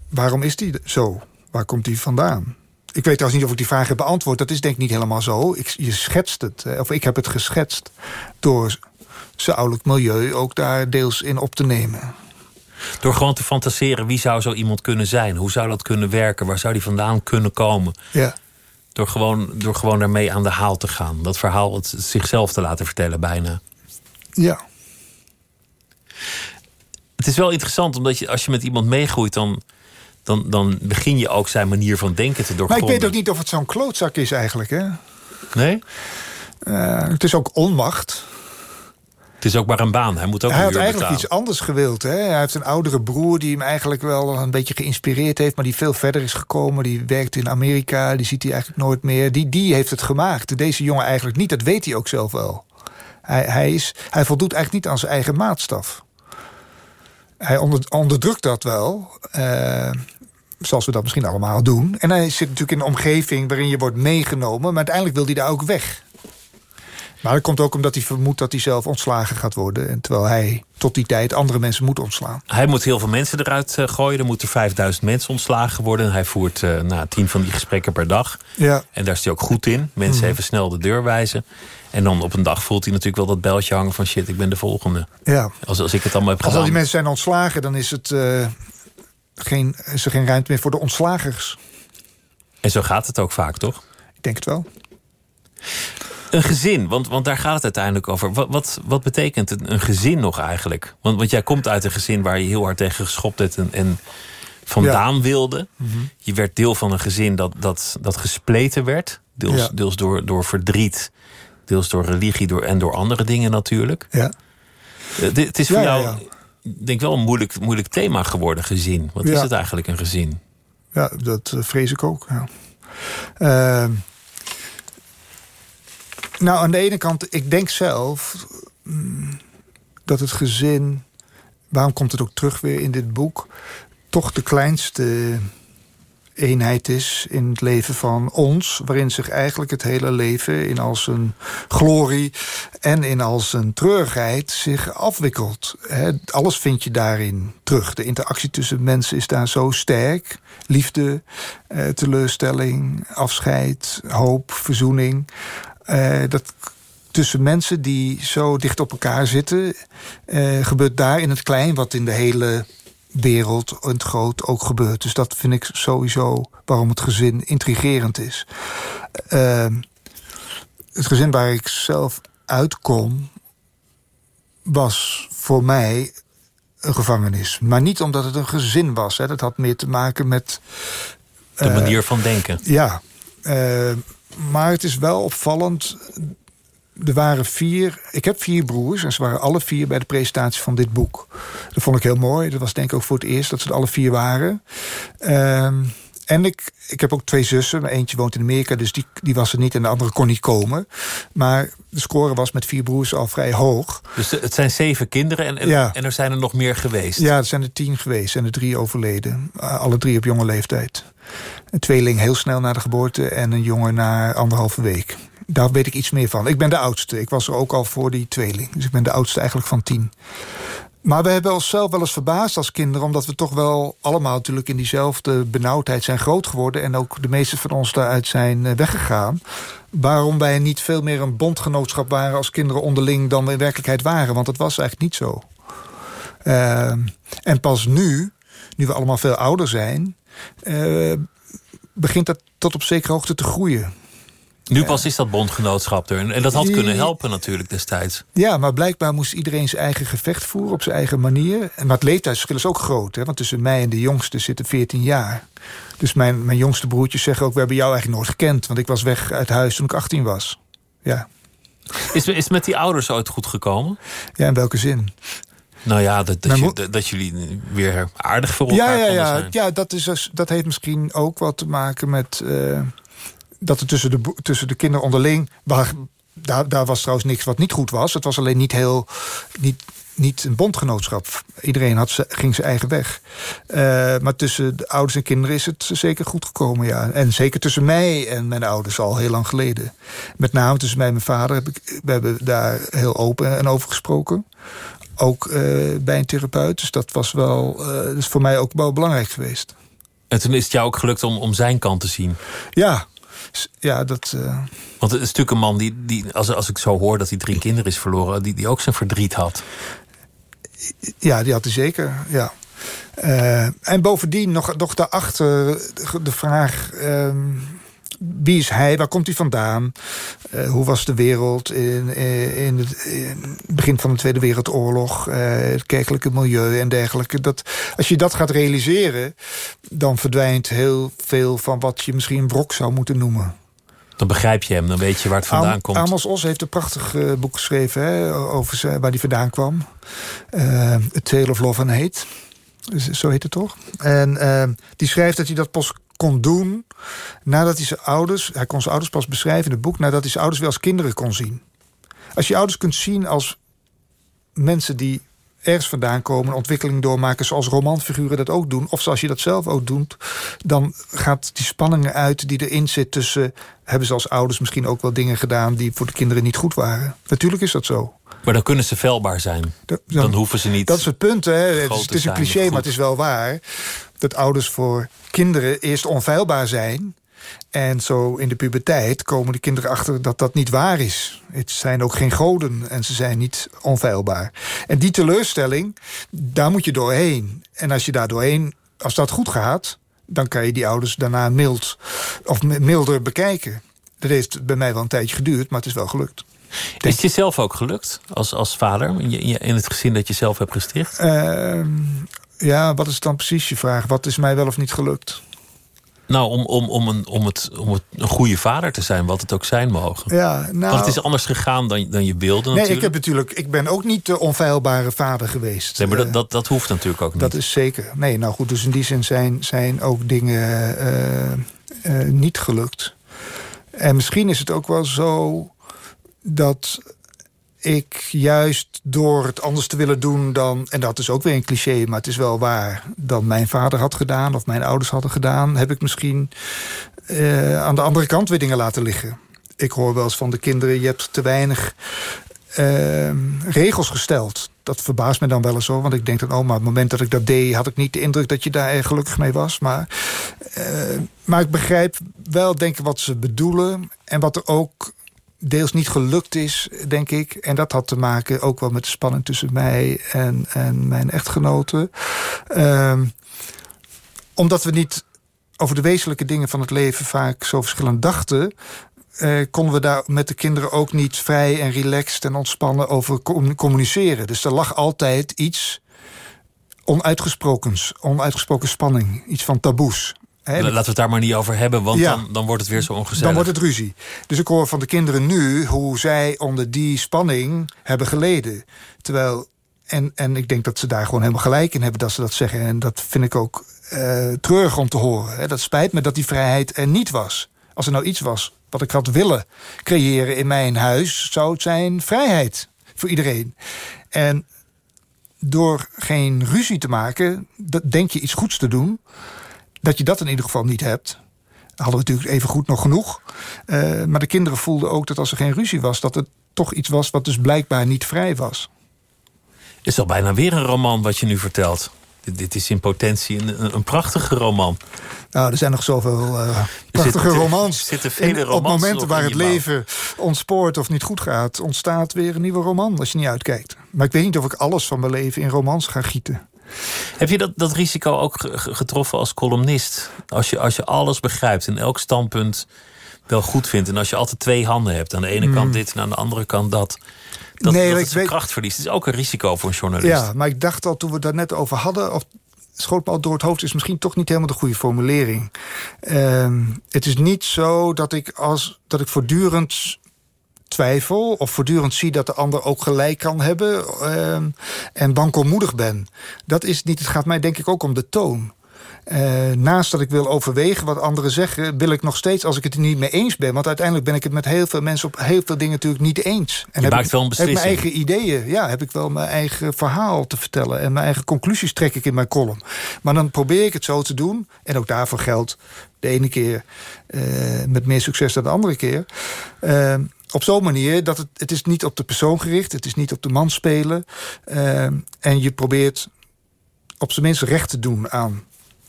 waarom is die zo? Waar komt hij vandaan? Ik weet trouwens niet of ik die vraag heb beantwoord. Dat is denk ik niet helemaal zo. Ik, je schetst het, hè, of ik heb het geschetst... door zijn ouderlijk milieu ook daar deels in op te nemen. Door gewoon te fantaseren, wie zou zo iemand kunnen zijn? Hoe zou dat kunnen werken? Waar zou die vandaan kunnen komen? Ja, Door gewoon, door gewoon daarmee aan de haal te gaan. Dat verhaal het zichzelf te laten vertellen bijna. ja. Het is wel interessant, omdat je, als je met iemand meegroeit... dan, dan, dan begin je ook zijn manier van denken te Maar doorgronden. ik weet ook niet of het zo'n klootzak is eigenlijk. Hè? Nee? Eh, het is ook onmacht. Het is ook maar een baan. Hij moet ook Hij had eigenlijk betalen. iets anders gewild. Hè? Hij heeft een oudere broer die hem eigenlijk wel een beetje geïnspireerd heeft... maar die veel verder is gekomen. Die werkt in Amerika, die ziet hij eigenlijk nooit meer. Die, die heeft het gemaakt. Deze jongen eigenlijk niet, dat weet hij ook zelf wel. Hij, hij, is, hij voldoet eigenlijk niet aan zijn eigen maatstaf. Hij onder, onderdrukt dat wel... eh, zoals we dat misschien allemaal doen. En hij zit natuurlijk in een omgeving waarin je wordt meegenomen... maar uiteindelijk wil hij daar ook weg. Maar dat komt ook omdat hij vermoedt dat hij zelf ontslagen gaat worden. En terwijl hij tot die tijd andere mensen moet ontslaan. Hij moet heel veel mensen eruit eh, gooien. Er moeten 5000 mensen ontslagen worden. Hij voert eh nou, tien van die gesprekken per dag. Ja, En daar is hij ook goed in. Mensen Mhm. even snel de deur wijzen. En dan op een dag voelt hij natuurlijk wel dat beltje hangen van... shit, ik ben de volgende. ja. Als, als ik het allemaal heb Als al gedaan. die mensen zijn ontslagen, dan is, het, eh, geen, is er geen ruimte meer voor de ontslagers. En zo gaat het ook vaak, toch? Ik denk het wel. Een gezin, want, want daar gaat het uiteindelijk over. Wat, wat, wat betekent een, een gezin nog eigenlijk? Want, want jij komt uit een gezin waar je heel hard tegen geschopt hebt en, en vandaan wilde. Mhm. Je werd deel van een gezin dat, dat, dat gespleten werd. Deels, Ja. deels door, door verdriet, deels door religie door, en door andere dingen natuurlijk. Ja. Dit- het is voor Ja, jou, ja. ik denk wel een moeilijk, moeilijk thema geworden, gezin. Wat is het eigenlijk, een gezin? Ja, dat vrees ik ook. Ja. Nou, aan de ene kant, ik denk zelf mm, dat het gezin... waarom komt het ook terug weer in dit boek... toch de kleinste eenheid is in het leven van ons... waarin zich eigenlijk het hele leven in al zijn glorie... en in al zijn treurigheid zich afwikkelt. alles vind je daarin terug. De interactie tussen mensen is daar zo sterk. Liefde, eh, teleurstelling, afscheid, hoop, verzoening. Eh, dat tussen mensen die zo dicht op elkaar zitten... Eh, gebeurt daar in het klein wat in de hele wereld in het groot ook gebeurt. Dus dat vind ik sowieso waarom het gezin intrigerend is. Ehm, het gezin waar ik zelf uitkom... was voor mij een gevangenis. Maar niet omdat het een gezin was. Hè. Dat had meer te maken met... De manier van denken. Ja. Uh, maar het is wel opvallend er waren vier, ik heb vier broers en ze waren alle vier bij de presentatie van dit boek. Dat vond ik heel mooi. Dat was denk ik ook voor het eerst dat ze er alle vier waren. Ehm, en ik, ik heb ook twee zussen. Eentje woont in Amerika, dus die, die was er niet. En de andere kon niet komen. Maar de score was met vier broers al vrij hoog. Dus het zijn zeven kinderen en, en, ja. en er zijn er nog meer geweest? Ja, er zijn er tien geweest en er drie overleden. Alle drie op jonge leeftijd. Een tweeling heel snel na de geboorte en een jongen na anderhalve week daar weet ik iets meer van. Ik ben de oudste. Ik was er ook al voor die tweeling. Dus ik ben de oudste eigenlijk van tien. Maar we hebben onszelf wel eens verbaasd als kinderen... omdat we toch wel allemaal natuurlijk in diezelfde benauwdheid zijn groot geworden... en ook de meeste van ons daaruit zijn eh, weggegaan. Waarom wij niet veel meer een bondgenootschap waren als kinderen onderling... dan we in werkelijkheid waren, want dat was eigenlijk niet zo. Uh, en pas nu, nu we allemaal veel ouder zijn... Uh, begint dat tot op zekere hoogte te groeien. Nu pas is dat bondgenootschap er. En dat had kunnen helpen natuurlijk destijds. Ja, maar blijkbaar moest iedereen zijn eigen gevecht voeren op zijn eigen manier. Maar het leeftijdsverschil is ook groot. Hè? Want tussen mij en de jongste zitten 14 jaar. Dus mijn, mijn jongste broertjes zeggen ook... we hebben jou eigenlijk nooit gekend. Want ik was weg uit huis toen ik 18 was. Ja. Is, is het met die ouders ooit goed gekomen? Ja, in welke zin? Nou ja, dat, dat, dat, jullie weer aardig voor elkaar ja, ja, ja. zijn. Ja, dat, is, dus, dat heeft misschien ook wat te maken met... Uh, dat er tussen de, tussen de kinderen onderling... Waar, daar, daar was trouwens niks wat niet goed was. Het was alleen niet heel... Niet, niet een bondgenootschap. Iedereen had, ging zijn eigen weg. Uh, maar tussen de ouders en kinderen is het zeker goed gekomen, ja. En zeker tussen mij en mijn ouders al heel lang geleden. Met name tussen mij en mijn vader. Heb ik, we hebben daar heel open en over gesproken. Ook uh, bij een therapeut. Dus dat was wel, uh, is voor mij ook wel belangrijk geweest. En toen is het jou ook gelukt om, om zijn kant te zien? Ja, ja, dat... Uh... Want het is natuurlijk een man die, die als, als ik zo hoor dat hij drie kinderen is verloren... die, die ook zijn verdriet had. Ja, die had hij zeker, ja. Uh, en bovendien nog, nog daarachter de vraag... Uh, wie is hij? Waar komt hij vandaan? Uh, hoe was de wereld in, in, het, in, het, begin van de Tweede Wereldoorlog? Uh, het kerkelijke milieu en dergelijke. Dat, als je dat gaat realiseren... dan verdwijnt heel veel van wat je misschien wrok zou moeten noemen. Dan begrijp je hem, dan weet je waar het vandaan komt. Amos Os heeft een prachtig uh, boek geschreven... Hè, over waar hij vandaan kwam. A Tale of Love and Hate. Zo heet het toch? En die schrijft dat hij dat pas kon doen nadat hij zijn ouders... hij kon zijn ouders pas beschrijven in het boek... nadat hij zijn ouders weer als kinderen kon zien. Als je ouders kunt zien als mensen die ergens vandaan komen... ontwikkeling doormaken zoals romanfiguren dat ook doen... of zoals je dat zelf ook doet... dan gaat die spanningen uit die erin zit tussen... hebben ze als ouders misschien ook wel dingen gedaan... die voor de kinderen niet goed waren. Natuurlijk is dat zo. Maar dan kunnen ze velbaar zijn. dan, hoeven ze niet. Dat is het punt. Hè. Het is, het is een cliché, maar het is wel waar. Dat ouders voor kinderen eerst onfeilbaar zijn. En zo in de puberteit komen de kinderen achter dat dat niet waar is. Het zijn ook geen goden en ze zijn niet onfeilbaar. En die teleurstelling, daar moet je doorheen. En als je daar doorheen, als dat goed gaat... dan kan je die ouders daarna mild of milder bekijken. Dat heeft bij mij wel een tijdje geduurd, maar het is wel gelukt. Is het jezelf ook gelukt als, als vader? In, in het gezin dat je zelf hebt gesticht? Uh, ja, wat is dan precies je vraag? Wat is mij wel of niet gelukt? Nou, om, om, om, een, om, het, om het een goede vader te zijn, wat het ook zijn mogen. Ja, nou, Want het is anders gegaan dan, dan je wilde. Nee, ik, heb natuurlijk, ik ben ook niet de onfeilbare vader geweest. Nee, maar dat, eh, dat, dat hoeft natuurlijk ook niet. Dat is zeker. Nee, nou goed, dus in die zin zijn, zijn ook dingen uh, uh, niet gelukt. En misschien is het ook wel zo dat ik juist door het anders te willen doen dan... en dat is ook weer een cliché, maar het is wel waar... dan mijn vader had gedaan of mijn ouders hadden gedaan... heb ik misschien uh, aan de andere kant weer dingen laten liggen. Ik hoor wel eens van de kinderen... je hebt te weinig uh, regels gesteld. Dat verbaast me dan wel eens. Want ik denk dan, oh, maar het moment dat ik dat deed... had ik niet de indruk dat je daar gelukkig mee was. Maar, uh, maar ik begrijp wel, denk ik, wat ze bedoelen. En wat er ook deels niet gelukt is, denk ik. En dat had te maken ook wel met de spanning tussen mij en, en mijn echtgenote. Uh, omdat we niet over de wezenlijke dingen van het leven vaak zo verschillend dachten... Uh, konden we daar met de kinderen ook niet vrij en relaxed en ontspannen over communiceren. Dus er lag altijd iets onuitgesprokens, onuitgesproken spanning, iets van taboes. Laten we het daar maar niet over hebben, want dan, dan wordt het weer zo ongezellig. Dan wordt het ruzie. Dus ik hoor van de kinderen nu hoe zij onder die spanning hebben geleden. Terwijl, en, en ik denk dat ze daar gewoon helemaal gelijk in hebben dat ze dat zeggen. En dat vind ik ook uh, treurig om te horen. Dat spijt me dat die vrijheid er niet was. Als er nou iets was wat ik had willen creëren in mijn huis... zou het zijn vrijheid voor iedereen. En door geen ruzie te maken, denk je iets goeds te doen dat je dat in ieder geval niet hebt. Hadden we natuurlijk even goed nog genoeg. Uh, maar de kinderen voelden ook dat als er geen ruzie was... dat het toch iets was wat dus blijkbaar niet vrij was. Is al bijna weer een roman wat je nu vertelt. Dit, dit is in potentie een, een, prachtige roman. Nou, er zijn nog zoveel uh, prachtige romans. Zitten vele romans op momenten waar het leven ontspoort of niet goed gaat... ontstaat weer een nieuwe roman als je niet uitkijkt. Maar ik weet niet of ik alles van mijn leven in romans ga gieten. Heb je dat, dat risico ook getroffen als columnist? Als je, als je alles begrijpt en elk standpunt wel goed vindt... en als je altijd twee handen hebt, aan de ene kant hmm. dit en aan de andere kant dat... Dat, nee, dat het zijn weet... kracht verliest. Het is ook een risico voor een journalist. Ja, maar ik dacht al toen we het daar net over hadden... of schoot me al door het hoofd, is misschien toch niet helemaal de goede formulering. Uh, het is niet zo dat ik, als, dat ik voortdurend twijfel of voortdurend zie dat de ander ook gelijk kan hebben uh, en wankelmoedig ben. Dat is niet, het gaat mij denk ik ook om de toon. Uh, naast dat ik wil overwegen wat anderen zeggen... wil ik nog steeds, als ik het er niet mee eens ben... want uiteindelijk ben ik het met heel veel mensen... op heel veel dingen natuurlijk niet eens. En Je maakt wel een beslissing. Heb mijn eigen ideeën. Ja, heb ik wel mijn eigen verhaal te vertellen. En mijn eigen conclusies trek ik in mijn column. Maar dan probeer ik het zo te doen. En ook daarvoor geldt de ene keer uh, met meer succes dan de andere keer... Uh, op zo'n manier dat het, het is niet op de persoon gericht. Het is niet op de man spelen. Uh, en je probeert op zijn minst recht te doen aan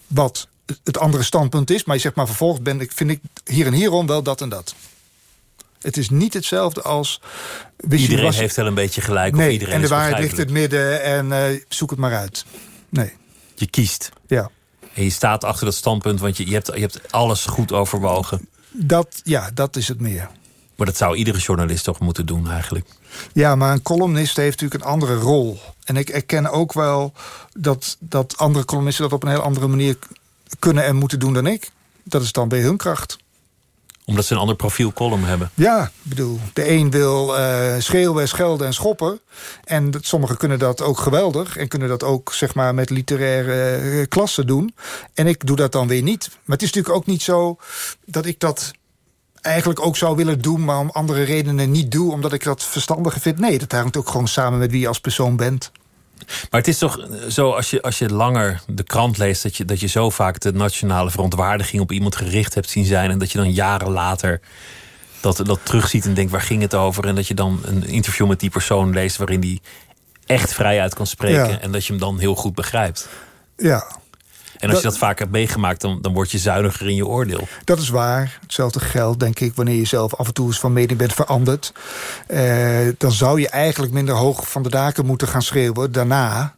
wat het andere standpunt is. Maar je zegt maar vervolgens ben ik, vind ik hier en hierom wel dat en dat. Het is niet hetzelfde als... Iedereen was, heeft wel een beetje gelijk. Nee, of iedereen en de waarheid ligt in het midden en uh, zoek het maar uit. Nee. Je kiest. Ja. En je staat achter dat standpunt, want je, je, hebt, je hebt alles goed overwogen. Dat, ja, dat is het meer. Maar dat zou iedere journalist toch moeten doen eigenlijk? Ja, maar een columnist heeft natuurlijk een andere rol. En ik erken ook wel dat, dat andere columnisten dat op een heel andere manier kunnen en moeten doen dan ik. Dat is dan bij hun kracht omdat ze een ander profiel column hebben. Ja, ik bedoel, de een wil uh, schreeuwen, schelden en schoppen. En sommigen kunnen dat ook geweldig. En kunnen dat ook, zeg maar, met literaire uh, klassen doen. En ik doe dat dan weer niet. Maar het is natuurlijk ook niet zo dat ik dat eigenlijk ook zou willen doen... maar om andere redenen niet doe, omdat ik dat verstandiger vind. Nee, dat hangt ook gewoon samen met wie je als persoon bent. Maar het is toch zo, als je, als je langer de krant leest... Dat je, dat je zo vaak de nationale verontwaardiging op iemand gericht hebt zien zijn... en dat je dan jaren later dat, dat terugziet en denkt, waar ging het over? En dat je dan een interview met die persoon leest... waarin die echt vrijuit kan spreken... en dat je hem dan heel goed begrijpt. Ja, en als je dat vaak hebt meegemaakt, dan, dan word je zuiniger in je oordeel. Dat is waar. Hetzelfde geldt, denk ik, wanneer je zelf af en toe eens van mening bent veranderd. Eh, dan zou je eigenlijk minder hoog van de daken moeten gaan schreeuwen daarna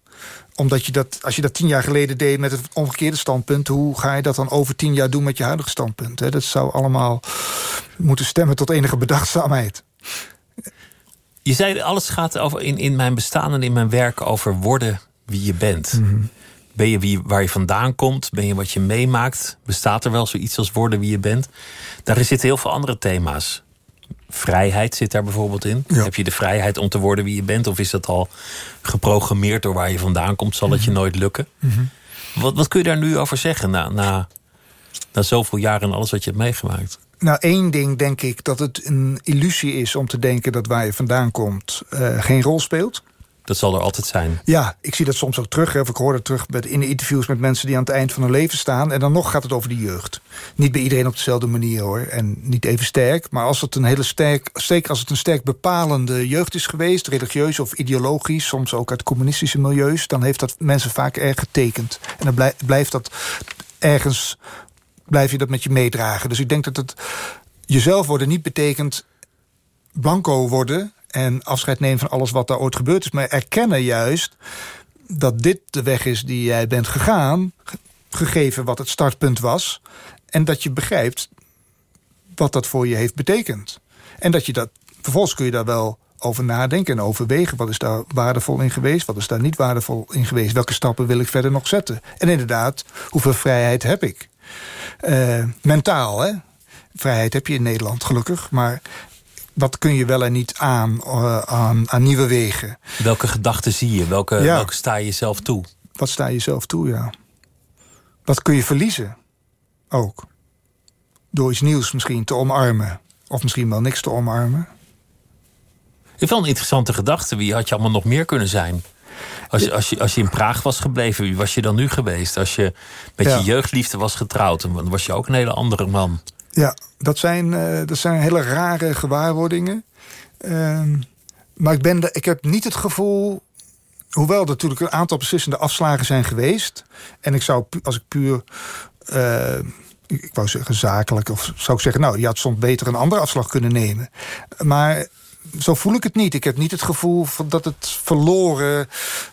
omdat je dat, als je dat tien jaar geleden deed met het omgekeerde standpunt... hoe ga je dat dan over tien jaar doen met je huidige standpunt? Hè? Dat zou allemaal moeten stemmen tot enige bedachtzaamheid. Je zei, alles gaat over in, in mijn bestaan en in mijn werk over worden wie je bent. Mm ben je wie, waar je vandaan komt? Ben je wat je meemaakt? Bestaat er wel zoiets als worden wie je bent? Daar zitten heel veel andere thema's. Vrijheid zit daar bijvoorbeeld in. Heb je de vrijheid om te worden wie je bent? Of is dat al geprogrammeerd door waar je vandaan komt? Zal het je mhm. nooit lukken? Mhm. wat, wat kun je daar nu over zeggen na, na, na zoveel jaren en alles wat je hebt meegemaakt? Nou, één ding denk ik dat het een illusie is om te denken dat waar je vandaan komt uh, geen rol speelt. Dat zal er altijd zijn. Ja, ik zie dat soms ook terug. Of ik hoor het terug in de interviews met mensen die aan het eind van hun leven staan. En dan nog gaat het over de jeugd. Niet bij iedereen op dezelfde manier hoor. En niet even sterk. Maar als het een hele sterk, zeker als het een sterk bepalende jeugd is geweest, religieus of ideologisch, soms ook uit communistische milieus, dan heeft dat mensen vaak erg getekend. En dan blijft dat ergens blijf je dat met je meedragen. Dus ik denk dat het jezelf worden niet betekent blanco worden en afscheid nemen van alles wat daar ooit gebeurd is. Maar erkennen juist dat dit de weg is die jij bent gegaan... gegeven wat het startpunt was... en dat je begrijpt wat dat voor je heeft betekend. En dat je dat... Vervolgens kun je daar wel over nadenken en overwegen. Wat is daar waardevol in geweest? Wat is daar niet waardevol in geweest? Welke stappen wil ik verder nog zetten? En inderdaad, hoeveel vrijheid heb ik? Uh, mentaal, hè? Vrijheid heb je in Nederland, gelukkig. Maar wat kun je wel en niet aan, uh, aan, aan nieuwe wegen? Welke gedachten zie je? Welke, ja. welke sta je zelf toe? Wat sta je zelf toe, ja. Wat kun je verliezen? Ook. Door iets nieuws misschien te omarmen. Of misschien wel niks te omarmen. Ik wel een interessante gedachte. Wie had je allemaal nog meer kunnen zijn? Als je, als, je, als je in Praag was gebleven, wie was je dan nu geweest? Als je met je jeugdliefde was getrouwd, dan was je ook een hele andere man. Ja, dat zijn, uh, dat zijn hele rare gewaarwordingen. Uh, maar ik, ben ik heb niet het gevoel... Hoewel er natuurlijk een aantal beslissende afslagen zijn geweest... en ik zou, als ik puur... Uh, ik wou zeggen zakelijk, of zou ik zeggen... nou, je had soms beter een andere afslag kunnen nemen. Maar zo voel ik het niet. Ik heb niet het gevoel dat het verloren,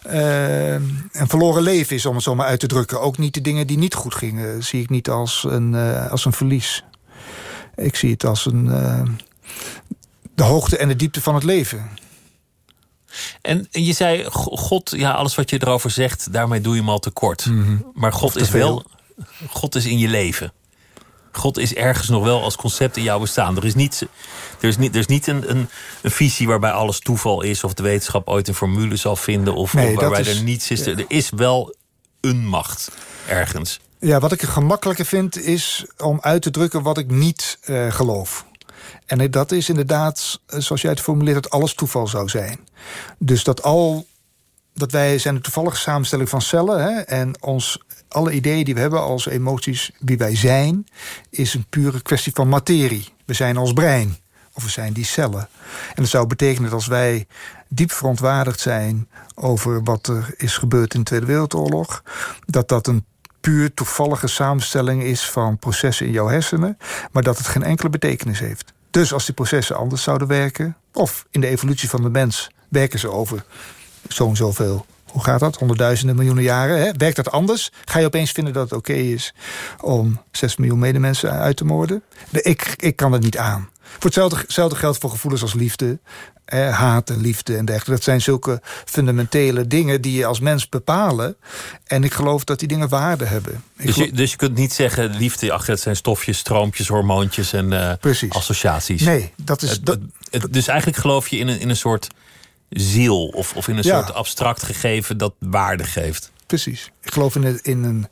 uh, een verloren leven is, om het zo maar uit te drukken. Ook niet de dingen die niet goed gingen, zie ik niet als een, als een verlies. Ik zie het als een, uh, de hoogte en de diepte van het leven. En je zei, God, ja, alles wat je erover zegt, daarmee doe je hem al tekort. Mm -hmm. Maar God is wel, God is in je leven. God is ergens nog wel als concept in jouw bestaan. Er is niet, er is niet, er is niet een, een, een visie waarbij alles toeval is... of de wetenschap ooit een formule zal vinden... of, nee, of waarbij er niets is. Er is wel een macht ergens. Ja, wat ik gemakkelijker vind is om uit te drukken wat ik niet uh, geloof. En dat is inderdaad, eh, zoals jij het formuleert, dat alles toeval zou zijn. Dus dat al dat wij zijn een toevallige samenstelling van cellen. Hè, en ons, alle ideeën die we hebben als emoties, wie wij zijn... is een pure kwestie van materie. We zijn ons brein. Of we zijn die cellen. En dat zou betekenen dat als wij diep verontwaardigd zijn... over wat er is gebeurd in de Tweede Wereldoorlog... dat dat een puur toevallige samenstelling is van processen in jouw hersenen... maar dat het geen enkele betekenis heeft. Dus als die processen anders zouden werken... of in de evolutie van de mens werken ze over zo'n zoveel hoe gaat dat? Honderdduizenden miljoenen jaren. Hè? Werkt dat anders? Ga je opeens vinden dat het oké is om 6 miljoen medemensen uit te moorden? Ik, ik kan het niet aan. Voor hetzelfde, hetzelfde geldt voor gevoelens als liefde, eh, haat en liefde en dergelijke. Dat zijn zulke fundamentele dingen die je als mens bepalen. En ik geloof dat die dingen waarde hebben. Dus je, dus je kunt niet zeggen, liefde, ach, het zijn stofjes, stroompjes, hormoontjes en uh, associaties. Nee, dat is... Dat, dus eigenlijk geloof je in een, in een soort ziel of, of in een soort abstract gegeven dat waarde geeft. Precies. Ik geloof in, het, in een.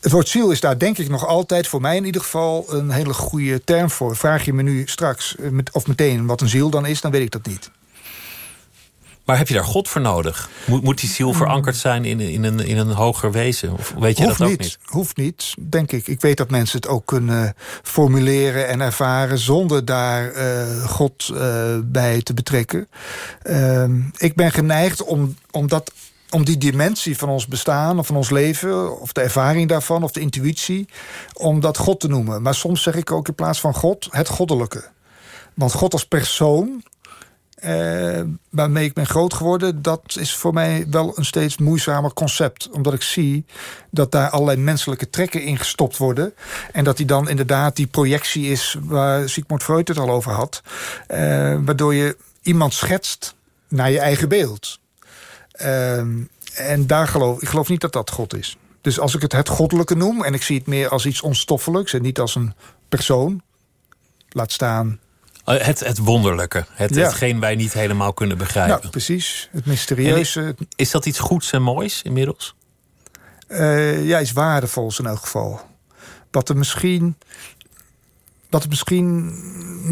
Het woord ziel is daar denk ik nog altijd, voor mij in ieder geval, een hele goede term voor. Vraag je me nu straks, eh, of meteen, wat een ziel dan is, dan weet ik dat niet. Maar heb je daar God voor nodig? Moet, moet die ziel verankerd zijn in, in, een, in een hoger wezen? Of weet je Hoeft dat ook niet? Hoeft niet, denk ik. Ik weet dat mensen het ook kunnen formuleren en ervaren... zonder daar uh, God uh, bij te betrekken. Uh, ik ben geneigd om, om, dat, om die dimensie van ons bestaan... of van ons leven, of de ervaring daarvan, of de intuïtie... om dat God te noemen. Maar soms zeg ik ook in plaats van God het goddelijke. Want God als persoon uh, waarmee ik ben groot geworden... dat is voor mij wel een steeds moeizamer concept. Omdat ik zie dat daar allerlei menselijke trekken in gestopt worden. En dat die dan inderdaad die projectie is... waar Sigmund Freud het al over had. Uh, waardoor je iemand schetst naar je eigen beeld. Uh, en daar geloof ik geloof niet dat dat God is. Dus als ik het het goddelijke noem... en ik zie het meer als iets onstoffelijks... en niet als een persoon... laat staan Oh, het, het wonderlijke. Het, ja. Hetgeen wij niet helemaal kunnen begrijpen. Ja, precies. Het mysterieuze. Is, dat iets goeds en moois inmiddels? Uh, ja, iets waardevols in elk geval. Wat er misschien... dat het misschien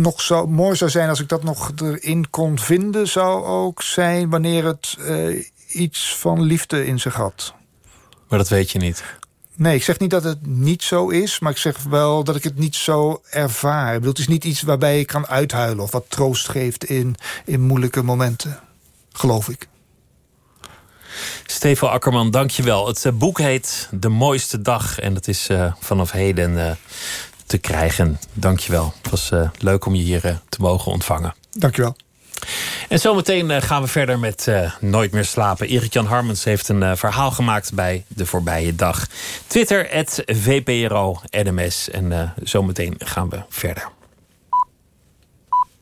nog zo mooi zou zijn... als ik dat nog erin kon vinden, zou ook zijn... wanneer het uh, iets van liefde in zich had. Maar dat weet je niet. Nee, ik zeg niet dat het niet zo is, maar ik zeg wel dat ik het niet zo ervaar. Ik bedoel, het is niet iets waarbij ik kan uithuilen of wat troost geeft in, in moeilijke momenten. Geloof ik. Steven Akkerman, dankjewel. Het uh, boek heet De Mooiste Dag en dat is uh, vanaf heden uh, te krijgen. Dankjewel. Het was leuk om je hier te mogen ontvangen. Dankjewel. En zometeen uh, gaan we verder met uh, Nooit meer slapen. Erik-Jan Harmens heeft een uh, verhaal gemaakt bij De Voorbije Dag. Twitter, VPRO NMS. En zometeen gaan we verder.